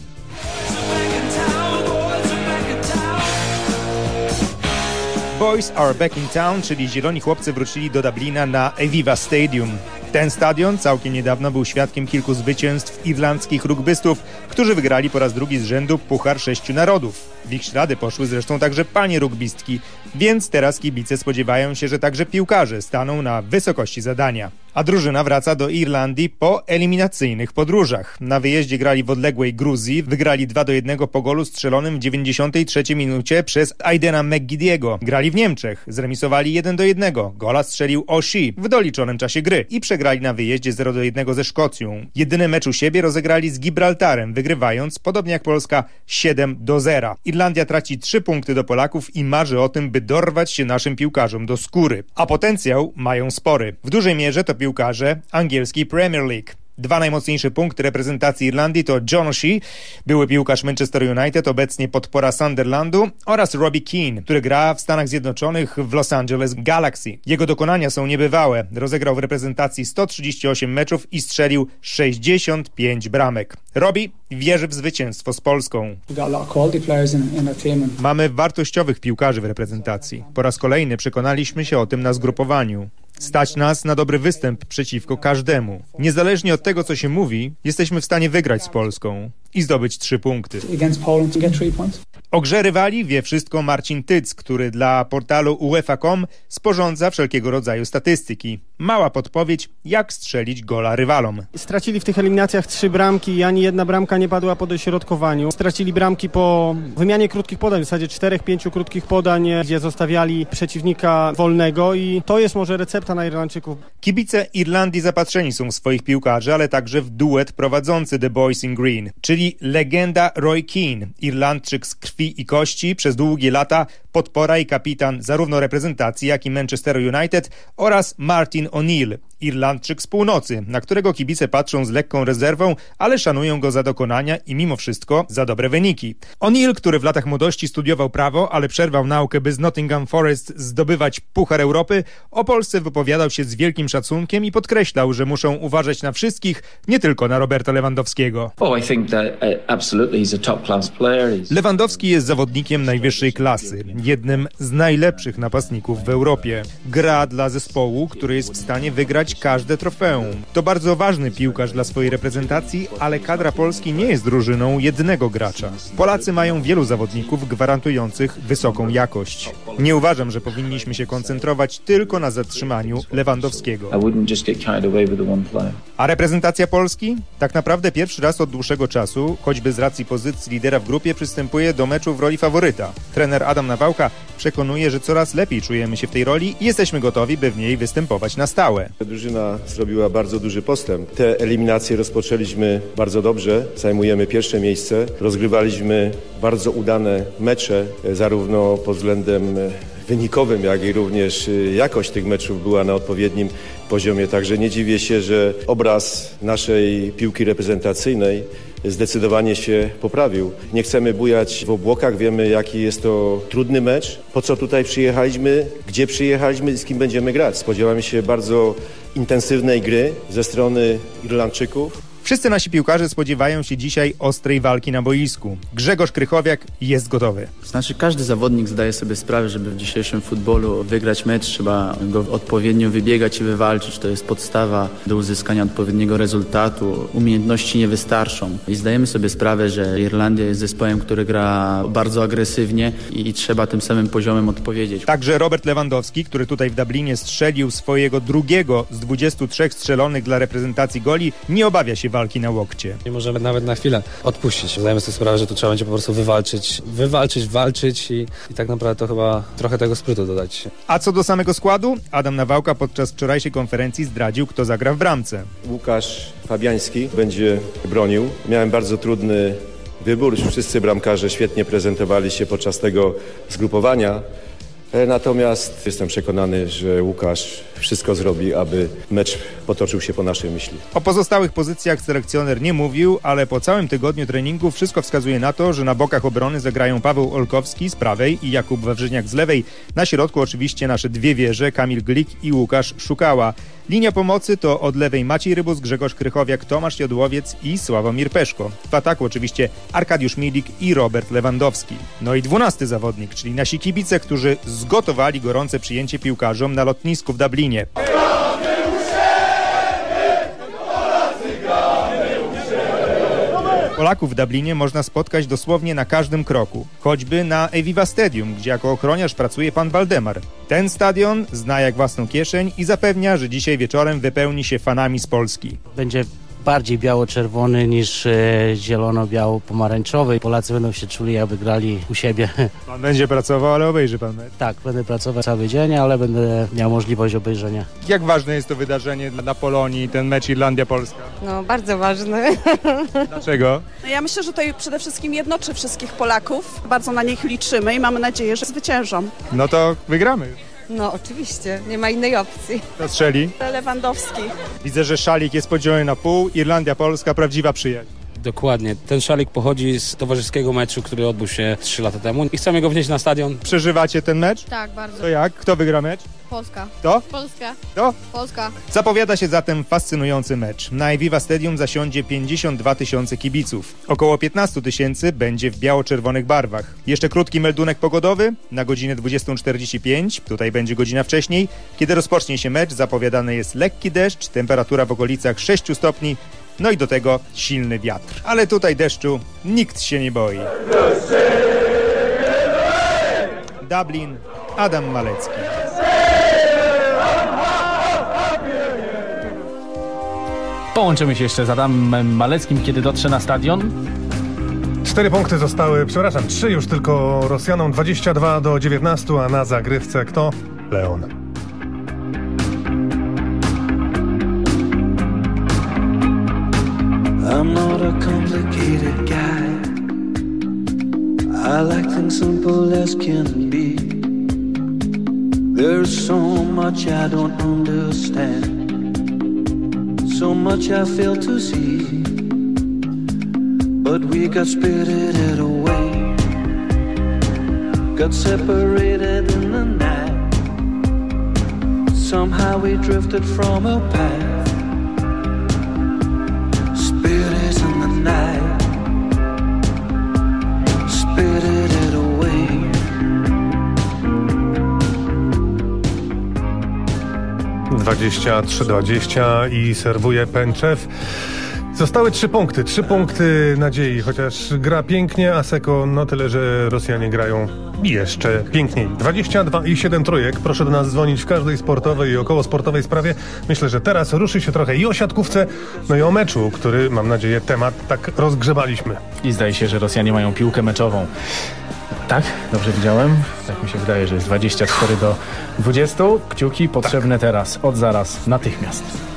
Boys are back in town, czyli zieloni chłopcy wrócili do Dublina na Aviva Stadium. Ten stadion całkiem niedawno był świadkiem kilku zwycięstw irlandzkich rugbystów, którzy wygrali po raz drugi z rzędu Puchar Sześciu Narodów. W ich ślady poszły zresztą także panie rugbistki, więc teraz kibice spodziewają się, że także piłkarze staną na wysokości zadania. A drużyna wraca do Irlandii po eliminacyjnych podróżach. Na wyjeździe grali w odległej Gruzji, wygrali 2 do 1 po golu strzelonym w 93 minucie przez Aidena McGidiego. Grali w Niemczech, zremisowali 1 do 1. Gola strzelił Oshi w doliczonym czasie gry i przegrali na wyjeździe 0 do 1 ze Szkocją. Jedyny mecz u siebie rozegrali z Gibraltarem, wygrywając, podobnie jak Polska, 7 do 0. Irlandia traci 3 punkty do Polaków i marzy o tym, by dorwać się naszym piłkarzom do skóry. A potencjał mają spory. W dużej mierze to piłkarze angielskiej Premier League. Dwa najmocniejsze punkty reprezentacji Irlandii to John O'Shea, były piłkarz Manchester United, obecnie podpora Sunderlandu oraz Robbie Keane, który gra w Stanach Zjednoczonych w Los Angeles Galaxy. Jego dokonania są niebywałe. Rozegrał w reprezentacji 138 meczów i strzelił 65 bramek. Robbie wierzy w zwycięstwo z Polską. Mamy wartościowych piłkarzy w reprezentacji. Po raz kolejny przekonaliśmy się o tym na zgrupowaniu. Stać nas na dobry występ przeciwko każdemu. Niezależnie od tego, co się mówi, jesteśmy w stanie wygrać z Polską i zdobyć trzy punkty. O grze rywali wie wszystko Marcin Tyc, który dla portalu UEFA.com sporządza wszelkiego rodzaju statystyki. Mała podpowiedź, jak strzelić gola rywalom. Stracili w tych eliminacjach trzy bramki i ani jedna bramka nie padła po dośrodkowaniu. Stracili bramki po wymianie krótkich podań, w zasadzie czterech, pięciu krótkich podań, gdzie zostawiali przeciwnika wolnego i to jest może recepta na Irlandczyków. Kibice Irlandii zapatrzeni są w swoich piłkarzy, ale także w duet prowadzący The Boys in Green, czyli legenda Roy Keane, Irlandczyk z krwi i kości, przez długie lata podpora i kapitan zarówno reprezentacji, jak i Manchester United oraz Martin O'Neill, Irlandczyk z północy, na którego kibice patrzą z lekką rezerwą, ale szanują go za dokonania i mimo wszystko za dobre wyniki. O'Neill, który w latach młodości studiował prawo, ale przerwał naukę, by z Nottingham Forest zdobywać Puchar Europy, o Polsce wypowiadał się z wielkim szacunkiem i podkreślał, że muszą uważać na wszystkich, nie tylko na Roberta Lewandowskiego. Uh. Lewandowski jest zawodnikiem najwyższej klasy, jednym z najlepszych napastników w Europie. Gra dla zespołu, który jest w stanie wygrać każde trofeum. To bardzo ważny piłkarz dla swojej reprezentacji, ale kadra Polski nie jest drużyną jednego gracza. Polacy mają wielu zawodników gwarantujących wysoką jakość. Nie uważam, że powinniśmy się koncentrować tylko na zatrzymaniu Lewandowskiego. A reprezentacja Polski? Tak naprawdę pierwszy raz od dłuższego czasu, choćby z racji pozycji lidera w grupie, przystępuje do meczu w roli faworyta. Trener Adam Nawałka przekonuje, że coraz lepiej czujemy się w tej roli i jesteśmy gotowi, by w niej występować na stałe. Drużyna zrobiła bardzo duży postęp. Te eliminacje rozpoczęliśmy bardzo dobrze. Zajmujemy pierwsze miejsce. Rozgrywaliśmy bardzo udane mecze, e, zarówno pod względem e, wynikowym, jak i również e, jakość tych meczów była na odpowiednim poziomie. Także nie dziwię się, że obraz naszej piłki reprezentacyjnej zdecydowanie się poprawił. Nie chcemy bujać w obłokach, wiemy jaki jest to trudny mecz. Po co tutaj przyjechaliśmy, gdzie przyjechaliśmy i z kim będziemy grać. Spodziewamy się bardzo intensywnej gry ze strony Irlandczyków. Wszyscy nasi piłkarze spodziewają się dzisiaj ostrej walki na boisku. Grzegorz Krychowiak jest gotowy. Znaczy każdy zawodnik zdaje sobie sprawę, żeby w dzisiejszym futbolu wygrać mecz, trzeba go odpowiednio wybiegać i wywalczyć. To jest podstawa do uzyskania odpowiedniego rezultatu. Umiejętności nie wystarczą. I zdajemy sobie sprawę, że Irlandia jest zespołem, który gra bardzo agresywnie i, trzeba tym samym poziomem odpowiedzieć. Także Robert Lewandowski, który tutaj w Dublinie strzelił swojego drugiego z 23 strzelonych dla reprezentacji goli, nie obawia się walki na łokcie. Nie możemy nawet na chwilę odpuścić. Zdajemy sobie sprawę, że tu trzeba będzie po prostu wywalczyć, wywalczyć, walczyć i, i tak naprawdę to chyba trochę tego sprytu dodać. A co do samego składu? Adam Nawałka podczas wczorajszej konferencji zdradził, kto zagra w bramce. Łukasz Fabiański będzie bronił. Miałem bardzo trudny wybór. Wszyscy bramkarze świetnie prezentowali się podczas tego zgrupowania. E, Natomiast jestem przekonany, że Łukasz wszystko zrobi, aby mecz potoczył się po naszej myśli. O pozostałych pozycjach selekcjoner nie mówił, ale po całym tygodniu treningu wszystko wskazuje na to, że na bokach obrony zagrają Paweł Olkowski z prawej i Jakub Wawrzyniak z lewej. Na środku oczywiście nasze dwie wieże, Kamil Glik i Łukasz Szukała. Linia pomocy to od lewej Maciej Rybus, Grzegorz Krychowiak, Tomasz Jodłowiec i Sławomir Peszko. W ataku oczywiście Arkadiusz Milik i Robert Lewandowski. No i dwunasty zawodnik, czyli nasi kibice, którzy zgotowali gorące przyjęcie piłkarzom na lotnisku w Dublinie. Polaków w Dublinie można spotkać dosłownie na każdym kroku, choćby na Eviva Stadium, gdzie jako ochroniarz pracuje pan Waldemar. Ten stadion zna jak własną kieszeń i zapewnia, że dzisiaj wieczorem wypełni się fanami z Polski. Będzie bardziej biało-czerwony niż e, zielono-biało-pomarańczowy. Polacy będą się czuli, jakby grali u siebie. Pan będzie pracował, ale obejrzy pan mecz. Tak, będę pracował cały dzień, ale będę miał możliwość obejrzenia. Jak ważne jest to wydarzenie dla Polonii, ten mecz Irlandia-Polska? No, bardzo ważny. Dlaczego? No ja myślę, że to przede wszystkim jednoczy wszystkich Polaków. Bardzo na nich liczymy i mamy nadzieję, że zwyciężą. No to wygramy. No, oczywiście, nie ma innej opcji. Kto strzeli? Lewandowski. Widzę, że szalik jest podzielony na pół. Irlandia-Polska, prawdziwa przyjaźń. Dokładnie. Ten szalik pochodzi z towarzyskiego meczu, który odbył się 3 lata temu i chcemy go wnieść na stadion. Przeżywacie ten mecz? Tak, bardzo. To jak? Kto wygra mecz? Polska. Kto? Polska. Kto? Polska. Zapowiada się zatem fascynujący mecz. Na Eviva Stadium zasiądzie 52 tysiące kibiców. Około 15 tysięcy będzie w biało-czerwonych barwach. Jeszcze krótki meldunek pogodowy na godzinę 20.45, tutaj będzie godzina wcześniej. Kiedy rozpocznie się mecz, zapowiadany jest lekki deszcz, temperatura w okolicach 6 stopni, no i do tego silny wiatr. Ale tutaj deszczu nikt się nie boi. Dublin, Adam Malecki. Połączymy się jeszcze z Adamem Maleckim, kiedy dotrze na stadion. Cztery punkty zostały, przepraszam, trzy już tylko Rosjanom, 22 do 19, a na zagrywce kto? Leon. A complicated guy. I like things simple as can be. There's so much I don't understand, so much I fail to see. But we got spirited away, got separated in the night. Somehow we drifted from our path. 23-20 i serwuje Pęczew. Zostały trzy punkty, trzy punkty nadziei, chociaż gra pięknie, a Seko no tyle, że Rosjanie grają jeszcze piękniej. 22 i 7 trójek, proszę do nas dzwonić w każdej sportowej i około sportowej sprawie. Myślę, że teraz ruszy się trochę i o siatkówce, no i o meczu, który mam nadzieję temat tak rozgrzebaliśmy. I zdaje się, że Rosjanie mają piłkę meczową. Tak? Dobrze widziałem? Tak mi się wydaje, że jest 24 do 20. Kciuki potrzebne teraz, od zaraz, natychmiast.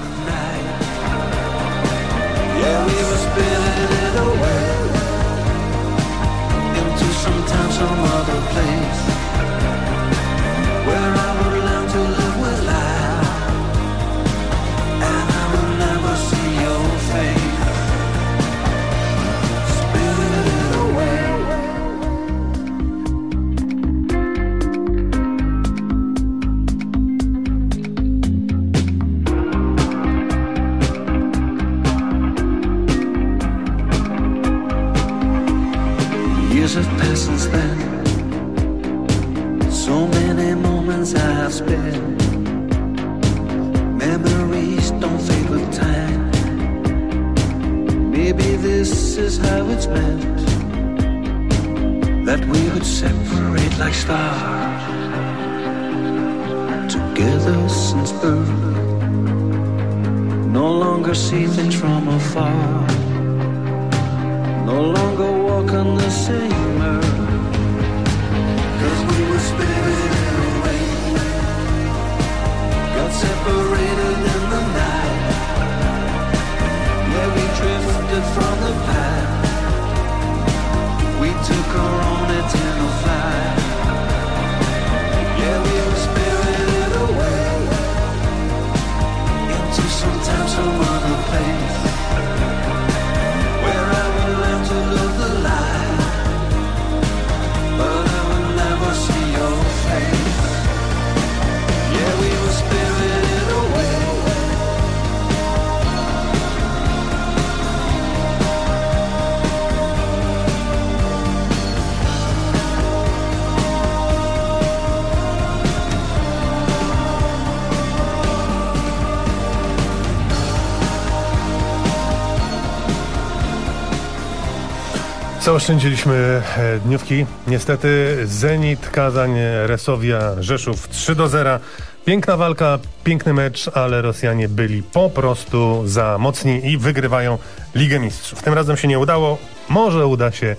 Co oszczędziliśmy e, dniówki? Niestety Zenit, Kazań, Resowia, Rzeszów 3 do 0. Piękna walka, piękny mecz, ale Rosjanie byli po prostu za mocni i wygrywają Ligę Mistrzów. Tym razem się nie udało, może uda się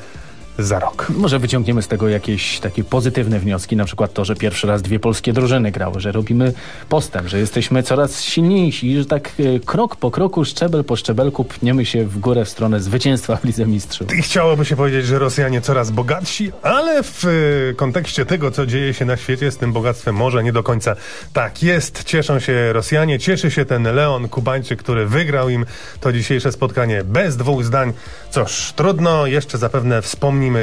za rok. Może wyciągniemy z tego jakieś takie pozytywne wnioski, na przykład to, że pierwszy raz dwie polskie drużyny grały, że robimy postęp, że jesteśmy coraz silniejsi i że tak e, krok po kroku, szczebel po szczebelku pniemy się w górę w stronę zwycięstwa w Lidze Mistrzów. I chciałoby się powiedzieć, że Rosjanie coraz bogatsi, ale w e, kontekście tego, co dzieje się na świecie, z tym bogactwem może nie do końca tak jest. Cieszą się Rosjanie, cieszy się ten Leon Kubańczyk, który wygrał im to dzisiejsze spotkanie bez dwóch zdań. Cóż, trudno, jeszcze zapewne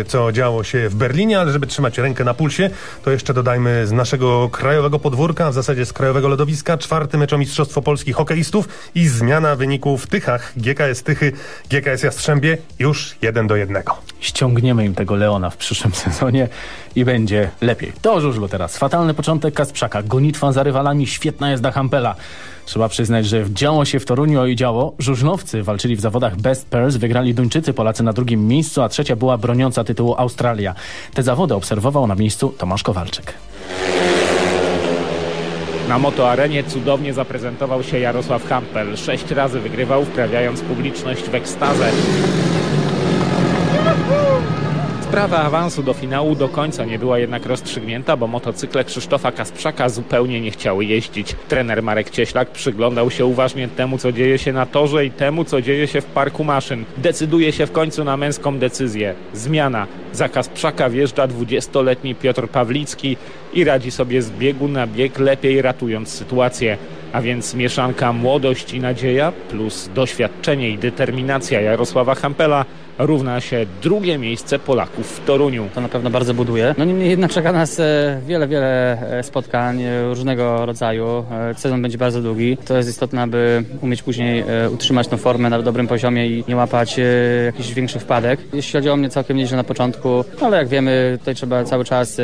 co działo się w Berlinie, ale żeby trzymać rękę na pulsie, to jeszcze dodajmy z naszego krajowego podwórka, w zasadzie z krajowego lodowiska, czwarty mecz o Mistrzostwo Polski hokeistów i zmiana wyniku w Tychach. GKS Tychy, GKS Jastrzębie już jeden do jednego. Ściągniemy im tego Leona w przyszłym sezonie i będzie lepiej. To żużlu teraz. Fatalny początek Kasprzaka, gonitwa za rywalami, świetna jazda Hampela. Trzeba przyznać, że działo się w Toruniu i działo. Żużlowcy walczyli w zawodach Best Pairs, wygrali Duńczycy, Polacy na drugim miejscu, a trzecia była broniąca tytułu Australia. Te zawody obserwował na miejscu Tomasz Kowalczyk. Na motoarenie cudownie zaprezentował się Jarosław Hampel. Sześć razy wygrywał, wprawiając publiczność w ekstazę. Sprawa awansu do finału do końca nie była jednak rozstrzygnięta, bo motocykle Krzysztofa Kasprzaka zupełnie nie chciały jeździć. Trener Marek Cieślak przyglądał się uważnie temu, co dzieje się na torze i temu, co dzieje się w parku maszyn. Decyduje się w końcu na męską decyzję. Zmiana. Za Kasprzaka wjeżdża 20-letni Piotr Pawlicki i radzi sobie z biegu na bieg, lepiej ratując sytuację. A więc mieszanka młodość i nadzieja plus doświadczenie i determinacja Jarosława Hampela równa się drugie miejsce Polaków w Toruniu. To na pewno bardzo buduje. No niemniej jednak czeka nas e, wiele, wiele e, spotkań e, różnego rodzaju. Sezon będzie bardzo długi. To jest istotne, aby umieć później utrzymać tą formę na dobrym poziomie i nie łapać jakichś większych wpadek. Jeśli chodzi o mnie całkiem nieźle na początku, ale jak wiemy, tutaj trzeba cały czas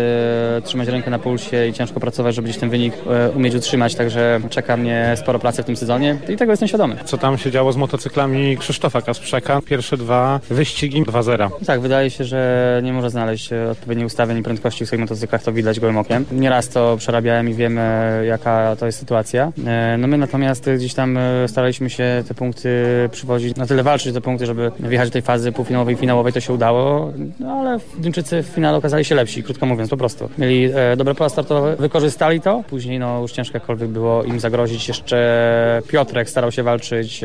trzymać rękę na pulsie i ciężko pracować, żeby gdzieś ten wynik umieć utrzymać, także czeka mnie sporo pracy w tym sezonie i tego jestem świadomy. Co tam się działo z motocyklami Krzysztofa Kasprzaka? Pierwsze dwa wyścigi 2-0. Tak, wydaje się, że nie może znaleźć odpowiedniej ustawień i prędkości w swoich motocyklach, to widać gołym okiem. Nieraz to przerabiałem i wiemy, jaka to jest sytuacja. E, No my natomiast gdzieś tam e, staraliśmy się te punkty przywozić, na tyle walczyć te punkty, żeby wjechać do tej fazy półfinałowej i finałowej, to się udało, no ale Duńczycy w finale okazali się lepsi, krótko mówiąc, po prostu. Mieli e, dobre pola startowe, wykorzystali to, później no już ciężko jakkolwiek było im zagrozić. Jeszcze Piotrek starał się walczyć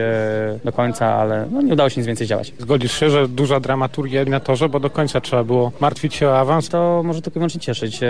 do końca, ale no, nie udało się nic więcej działać. Zgodzisz się, że duża dramaturgia na torze, bo do końca trzeba było martwić się o awans? To może tylko i wyłącznie cieszyć. E,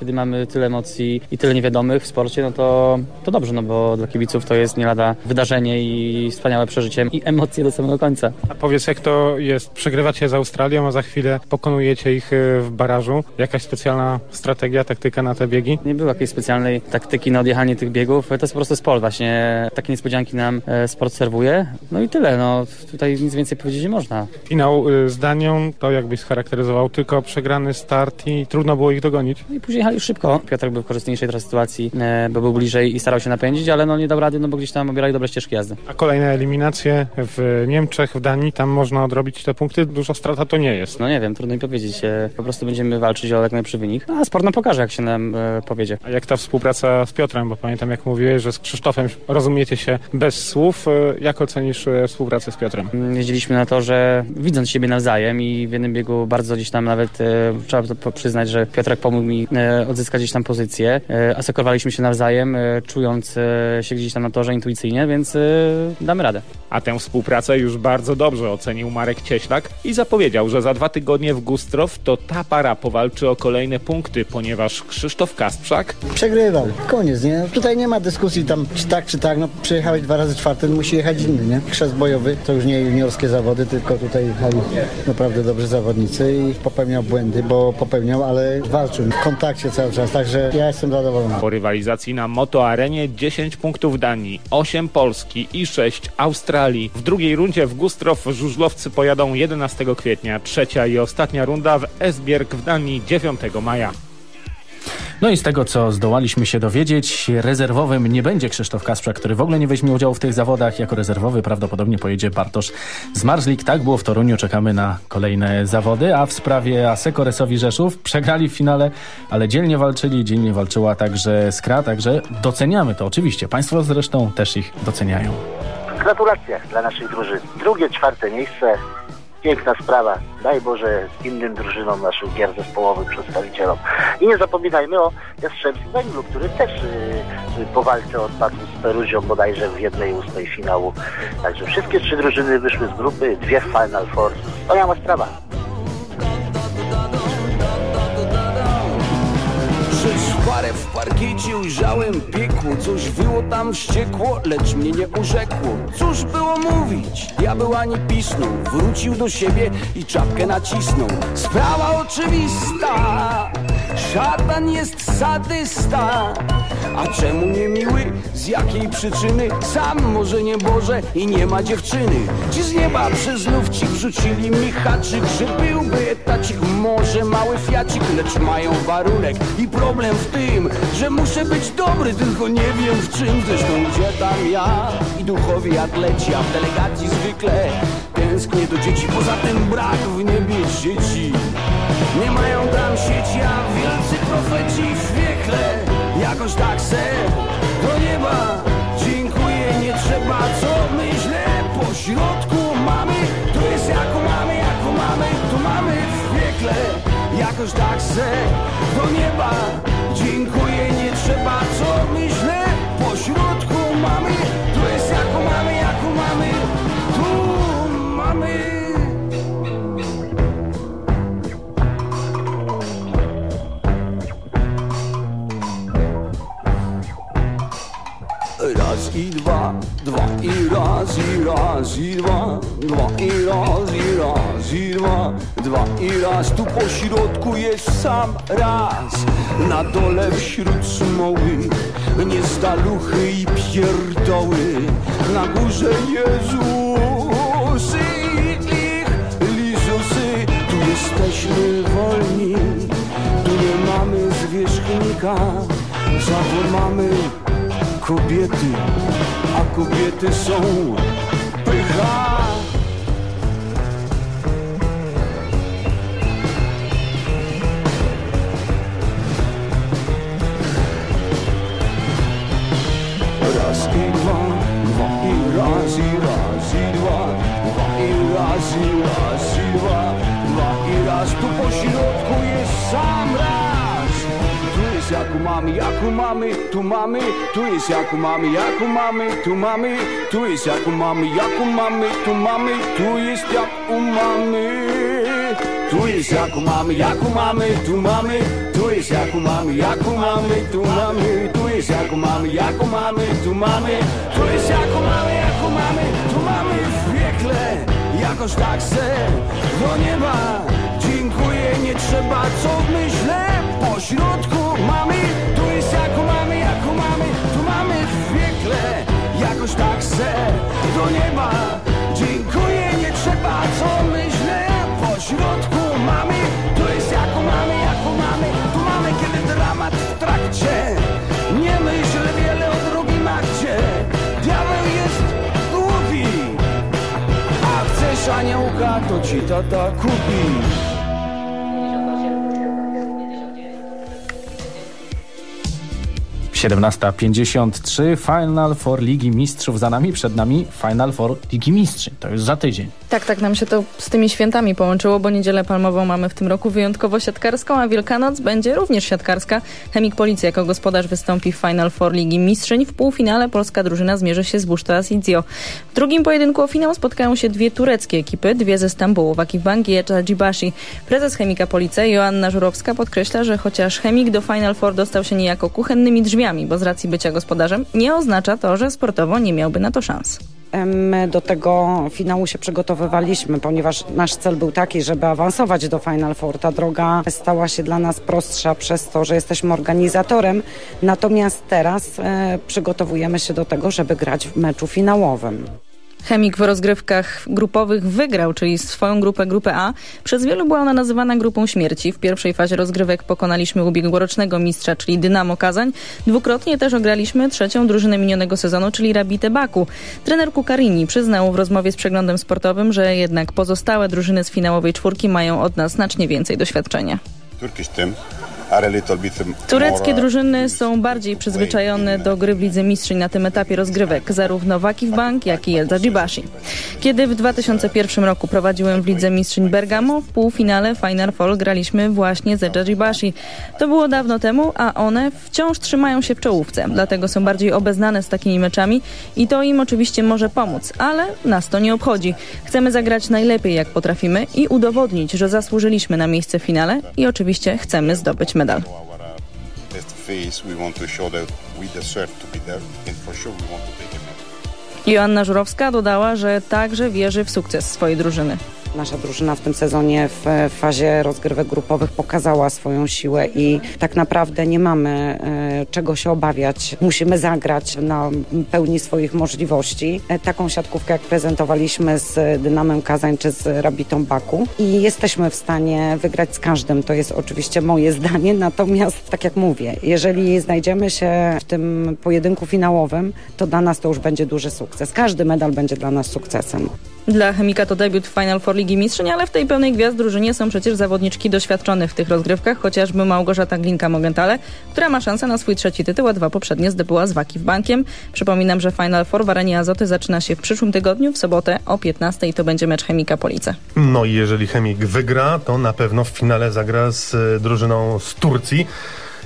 Kiedy mamy tyle emocji i tyle niewiadomych w sporcie, no to, to dobrze, no bo dla kibiców to jest nie lada wydarzenie i wspaniałe przeżycie i emocje do samego końca. A powiedz, jak to jest? Przegrywacie z Australią, a za chwilę pokonujecie ich e, w barażu. Jakaś specjalna strategia, taktyka na te biegi? Nie było jakiejś specjalnej taktyki na odjechanie tych biegów. To jest po prostu sport właśnie. Takie niespodzianki nam e, sport serwuje. No i tyle. No, tutaj nic więcej powiedzieć nie można. Finał. Finał y, z Danią to jakbyś scharakteryzował tylko przegrany start i trudno było ich dogonić. No i później jechali szybko. Piotr był w korzystniejszej teraz sytuacji, e, bo był bliżej i starał się napędzić, ale no nie dał rady, no bo gdzieś tam obierali dobre ścieżki jazdy. A kolejne eliminacje w Niemczech, w Danii, tam można odrobić te punkty. Dużo strata to nie jest. No nie wiem, trudno mi powiedzieć. E, Po prostu będziemy walczyć o jak najlepszy wynik. A sport nam pokaże, jak się nam e, powiedzie. A jak ta współpraca z Piotrem, bo pamiętam jak mówiłeś, że z Krzysztofem rozumiecie się bez słów. Jak ocenisz współpracę z Piotrem? Mm, Jeździliśmy na to, że widząc siebie nawzajem i w jednym biegu bardzo gdzieś tam nawet e, trzeba to przyznać, że Piotrek pomógł mi e, odzyskać gdzieś tam pozycję. E, asekurowaliśmy się nawzajem, e, czując e, się gdzieś tam na torze intuicyjnie, więc e, damy radę. A tę współpracę już bardzo dobrze ocenił Marek Cieślak i zapowiedział, że za dwa tygodnie w Gustrow to ta para powalczy o kolejne punkty, ponieważ Krzysztof Kasprzak Przegrywał. Koniec, nie? Tutaj nie ma dyskusji tam czy tak, czy tak. No przyjechałeś dwa razy czwarty, no musi jechać inny, nie? Chrzest bojowy to już nie juniorskie zawody, tylko tutaj jechali naprawdę dobrzy zawodnicy i popełniał błędy, bo popełniał, ale walczył w kontakcie cały czas, także ja jestem zadowolony. po rywalizacji na Moto Arenie 10 punktów Danii, 8 Polski i 6 Australii. W drugiej rundzie w Gustrow żużlowcy pojadą 11 kwietnia, trzecia i ostatnia runda w Esbjerg w Danii 9 maja. No i z tego, co zdołaliśmy się dowiedzieć, rezerwowym nie będzie Krzysztof Kasprzak, który w ogóle nie weźmie udziału w tych zawodach. Jako rezerwowy prawdopodobnie pojedzie Bartosz Zmarzlik. Tak było w Toruniu, czekamy na kolejne zawody. A w sprawie Aseko Resowi Rzeszów przegrali w finale, ale dzielnie walczyli, dzielnie walczyła także Skra, także doceniamy to oczywiście. Państwo zresztą też ich doceniają. Gratulacje dla naszej drużyny. Drugie, czwarte miejsce. Piękna sprawa. Daj Boże innym drużynom naszych gier zespołowych, przedstawicielom. I nie zapominajmy o Jastrzębskim Węglu, który też y, y, po walce odpadł z Peruzią bodajże w jednej ósmej finału. Także wszystkie trzy drużyny wyszły z grupy, dwie w Final Four. Wspaniała sprawa. Parę w parkiecie ujrzałem piekło Coś wyło tam wściekło, lecz mnie nie urzekło. Cóż było mówić, diabeł ani pisnął Wrócił do siebie i czapkę nacisnął. Sprawa oczywista Szatan jest sadysta. A czemu nie miły? Z jakiej przyczyny? Sam może nie Boże i nie ma dziewczyny. Ci z nieba przez lufcik wrzucili mi haczyk Że byłby etacik, może mały fiacik Lecz mają warunek. I problem w tym Że muszę być dobry, tylko nie wiem w czym. Zresztą gdzie tam ja? I duchowi atleci A w delegacji zwykle tęsknię do dzieci. Poza tym brak w niebie dzieci. Nie mają tam sieci, a wielcy profeci w piekle Jakoś tak se do nieba Dziękuję, nie trzeba co myślę Po środku mamy, tu jest jaką mamy, jaką mamy Tu mamy w piekle Jakoś tak se do nieba Dziękuję, nie trzeba co myślę Po środku mamy, i dwa, dwa i raz i raz i dwa Dwa i raz i raz i dwa Dwa i raz. Tu po środku jest sam raz. Na dole wśród smoły Nie staluchy i pierdoły. Na górze Jezusy i ich Lizusy. Tu jesteśmy wolni. Tu nie mamy zwierzchnika. Za to mamy kobiety, a kobiety są pycha. Raz i dwa, dwa i raz i raz i dwa, dwa i raz i raz i dwa, dwa i raz tu po środku jest sam raz. Tu jest jak u mamy, jak u mamy, tu mamy, tu jest jak u mamy, jak u mamy, tu mamy, tu jest jak u mamy, jak u mamy, tu mamy, tu jest jak u mamy. Tu jest jak u mamy, jak u mamy, tu mamy, tu jest jak u mamy, jak u mamy, tu mamy, tu jest jak u mamy, jak u mamy, tu mamy, tu jest jak u mamy, jak u mamy, tu mamy w piekle, jakoś tak se do nieba. Dziękuję, nie trzeba co myślę, pośrodku mamy, tu jest jak mamy, jak mamy, tu mamy w piekle, jakoś tak se do nieba. Dziękuję, nie trzeba, co myślę, pośrodku mamy, tu jest jak mamy, jak mamy, tu mamy, kiedy dramat w trakcie. Nie myślę wiele o drugim akcie, diabeł jest głupi, a chcesz aniołka, to ci tata kupi. 17.53, Final Four Ligi Mistrzów za nami, przed nami Final Four Ligi Mistrzyń. To już za tydzień. Tak, tak nam się to z tymi świętami połączyło, bo niedzielę palmową mamy w tym roku wyjątkowo siatkarską, a Wielkanoc będzie również siatkarska. Chemik Policji jako gospodarz wystąpi w Final Four Ligi Mistrzyń. W półfinale polska drużyna zmierzy się z Buszto Asidzio. W drugim pojedynku o finał spotkają się dwie tureckie ekipy, dwie ze Stambułu, Wakif Bank i Echa Djibashi. Prezes Chemika Policji Joanna Żurowska podkreśla, że chociaż Chemik do Final Four dostał się niejako kuchennymi drzwiami, bo z racji bycia gospodarzem, nie oznacza to, że sportowo nie miałby na to szans. My do tego finału się przygotowywaliśmy, ponieważ nasz cel był taki, żeby awansować do Final Four. Ta droga stała się dla nas prostsza przez to, że jesteśmy organizatorem. Natomiast teraz e, przygotowujemy się do tego, żeby grać w meczu finałowym. Chemik w rozgrywkach grupowych wygrał, czyli swoją grupę, grupę A. Przez wielu była ona nazywana grupą śmierci. W pierwszej fazie rozgrywek pokonaliśmy ubiegłorocznego mistrza, czyli Dynamo Kazań. Dwukrotnie też ograliśmy trzecią drużynę minionego sezonu, czyli Rabite Baku. Trener Kukarini przyznał w rozmowie z przeglądem sportowym, że jednak pozostałe drużyny z finałowej czwórki mają od nas znacznie więcej doświadczenia. Turkish team Tureckie drużyny są bardziej przyzwyczajone do gry w Lidze Mistrzyń na tym etapie rozgrywek, zarówno Wakif Bank, jak i Elza Djibashi. Kiedy w 2001 roku prowadziłem w Lidze Mistrzyń Bergamo, w półfinale Final Four graliśmy właśnie z Elza Djibashi. To było dawno temu, a one wciąż trzymają się w czołówce, dlatego są bardziej obeznane z takimi meczami i to im oczywiście może pomóc, ale nas to nie obchodzi. Chcemy zagrać najlepiej jak potrafimy i udowodnić, że zasłużyliśmy na miejsce w finale i oczywiście chcemy zdobyć medal. It. Joanna Żurowska dodała, że także wierzy w sukces swojej drużyny. Nasza drużyna w tym sezonie w e, fazie rozgrywek grupowych pokazała swoją siłę i tak naprawdę nie mamy e, czego się obawiać. Musimy zagrać na pełni swoich możliwości. E, taką siatkówkę jak prezentowaliśmy z Dynamem Kazań czy z Rabitą Baku i jesteśmy w stanie wygrać z każdym. To jest oczywiście moje zdanie, natomiast tak jak mówię, jeżeli znajdziemy się w tym pojedynku finałowym, to dla nas to już będzie duży sukces. Każdy medal będzie dla nas sukcesem. Dla Chemika to debiut w Final Four Ligi Mistrzyń, ale w tej pełnej gwiazd drużynie są przecież zawodniczki doświadczone w tych rozgrywkach, chociażby Małgorzata Glinka-Mogentale, która ma szansę na swój trzeci tytuł, a dwa poprzednie zdobyła z Wakif Bankiem. Przypominam, że Final Four w arenie Azoty zaczyna się w przyszłym tygodniu, w sobotę o 15 i to będzie mecz Chemika Police. No i jeżeli Chemik wygra, to na pewno w finale zagra z e, drużyną z Turcji.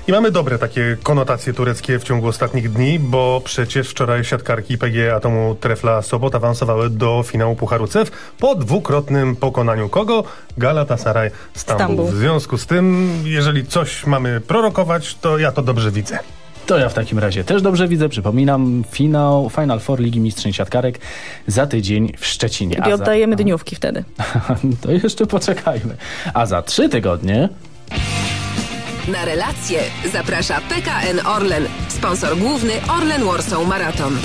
I mamy dobre takie konotacje tureckie w ciągu ostatnich dni, bo przecież wczoraj siatkarki PG Atomu Trefla Sobot awansowały do finału Pucharu CEF po dwukrotnym pokonaniu kogo? Galatasaray Stambuł. Stambuł. W związku z tym, jeżeli coś mamy prorokować, to ja to dobrze widzę. To ja w takim razie też dobrze widzę. Przypominam, finał Final Four Ligi Mistrzeń Siatkarek za tydzień w Szczecinie. I A za, oddajemy dniówki wtedy. to jeszcze poczekajmy. A za trzy tygodnie Na relacje zaprasza PKN Orlen, sponsor główny Orlen Warsaw Marathon.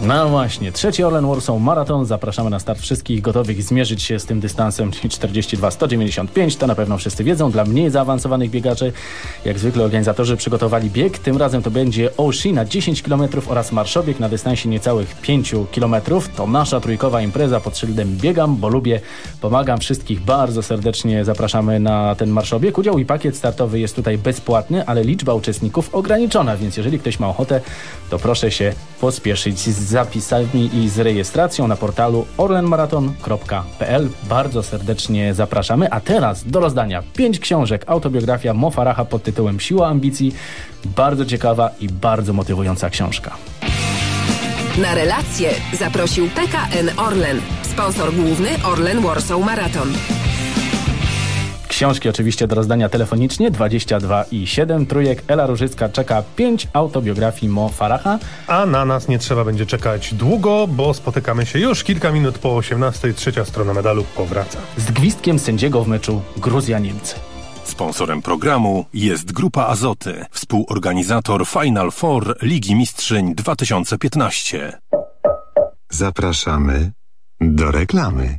No właśnie, trzeci Orlen Warsaw Marathon. Zapraszamy na start wszystkich gotowych zmierzyć się z tym dystansem, czyli 42-195. To na pewno wszyscy wiedzą. Dla mniej zaawansowanych biegaczy, jak zwykle organizatorzy przygotowali bieg. Tym razem to będzie Oshi na 10 km oraz marszobieg na dystansie niecałych 5 km. To nasza trójkowa impreza pod szyldem Biegam, bo lubię, pomagam wszystkich. Bardzo serdecznie zapraszamy na ten marszobieg. Udział i pakiet startowy jest tutaj bezpłatny, ale liczba uczestników ograniczona, więc jeżeli ktoś ma ochotę, to proszę się pospieszyć z zapisami i z rejestracją na portalu orlenmaraton.pl. Bardzo serdecznie zapraszamy. A teraz do rozdania pięć książek. Autobiografia Mo Faraha pod tytułem Siła ambicji. Bardzo ciekawa i bardzo motywująca książka. Na relacje zaprosił PKN Orlen, sponsor główny Orlen Warsaw Marathon. Książki oczywiście do rozdania telefonicznie 22 i 7 trójek. Ela Różycka czeka 5 autobiografii Mo Faraha. A na nas nie trzeba będzie czekać długo, bo spotykamy się już kilka minut po 18. Trzecia strona medalu powraca. Z gwizdkiem sędziego w meczu Gruzja-Niemcy. Sponsorem programu jest Grupa Azoty, współorganizator Final Four Ligi Mistrzyń 2015. Zapraszamy do reklamy.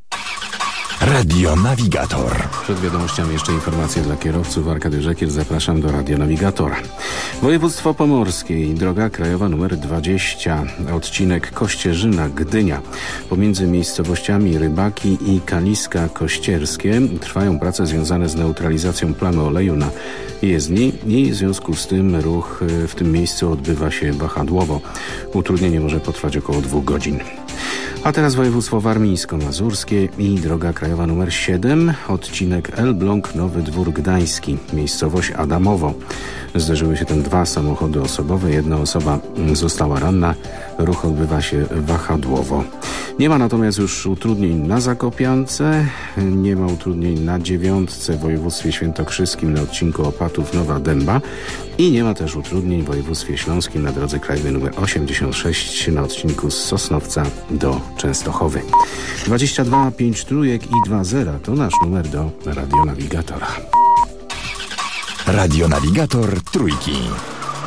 Radio Navigator. Przed wiadomościami jeszcze informacje dla kierowców. Arkady Żekiel, zapraszam do Radio Navigatora. Województwo Pomorskie i droga krajowa numer 20, odcinek Kościerzyna-Gdynia. Pomiędzy miejscowościami Rybaki i Kaliska Kościerskie trwają prace związane z neutralizacją plamy oleju na jezdni i w związku z tym ruch w tym miejscu odbywa się wahadłowo. Utrudnienie może potrwać około dwóch godzin. A teraz województwo warmińsko-mazurskie i droga krajowa numer 7, odcinek Elbląg Nowy Dwór Gdański, miejscowość Adamowo. Zderzyły się tam dwa samochody osobowe, jedna osoba została ranna, ruch odbywa się wahadłowo. Nie ma natomiast już utrudnień na Zakopiance, nie ma utrudnień na dziewiątce w województwie świętokrzyskim na odcinku Opatów-Nowa Dęba i nie ma też utrudnień w województwie śląskim na drodze krajowej nr 86 na odcinku z Sosnowca do Częstochowy. 22 5 trójek i 2 zera to nasz numer do radionawigatora. Radio Navigator Trójki.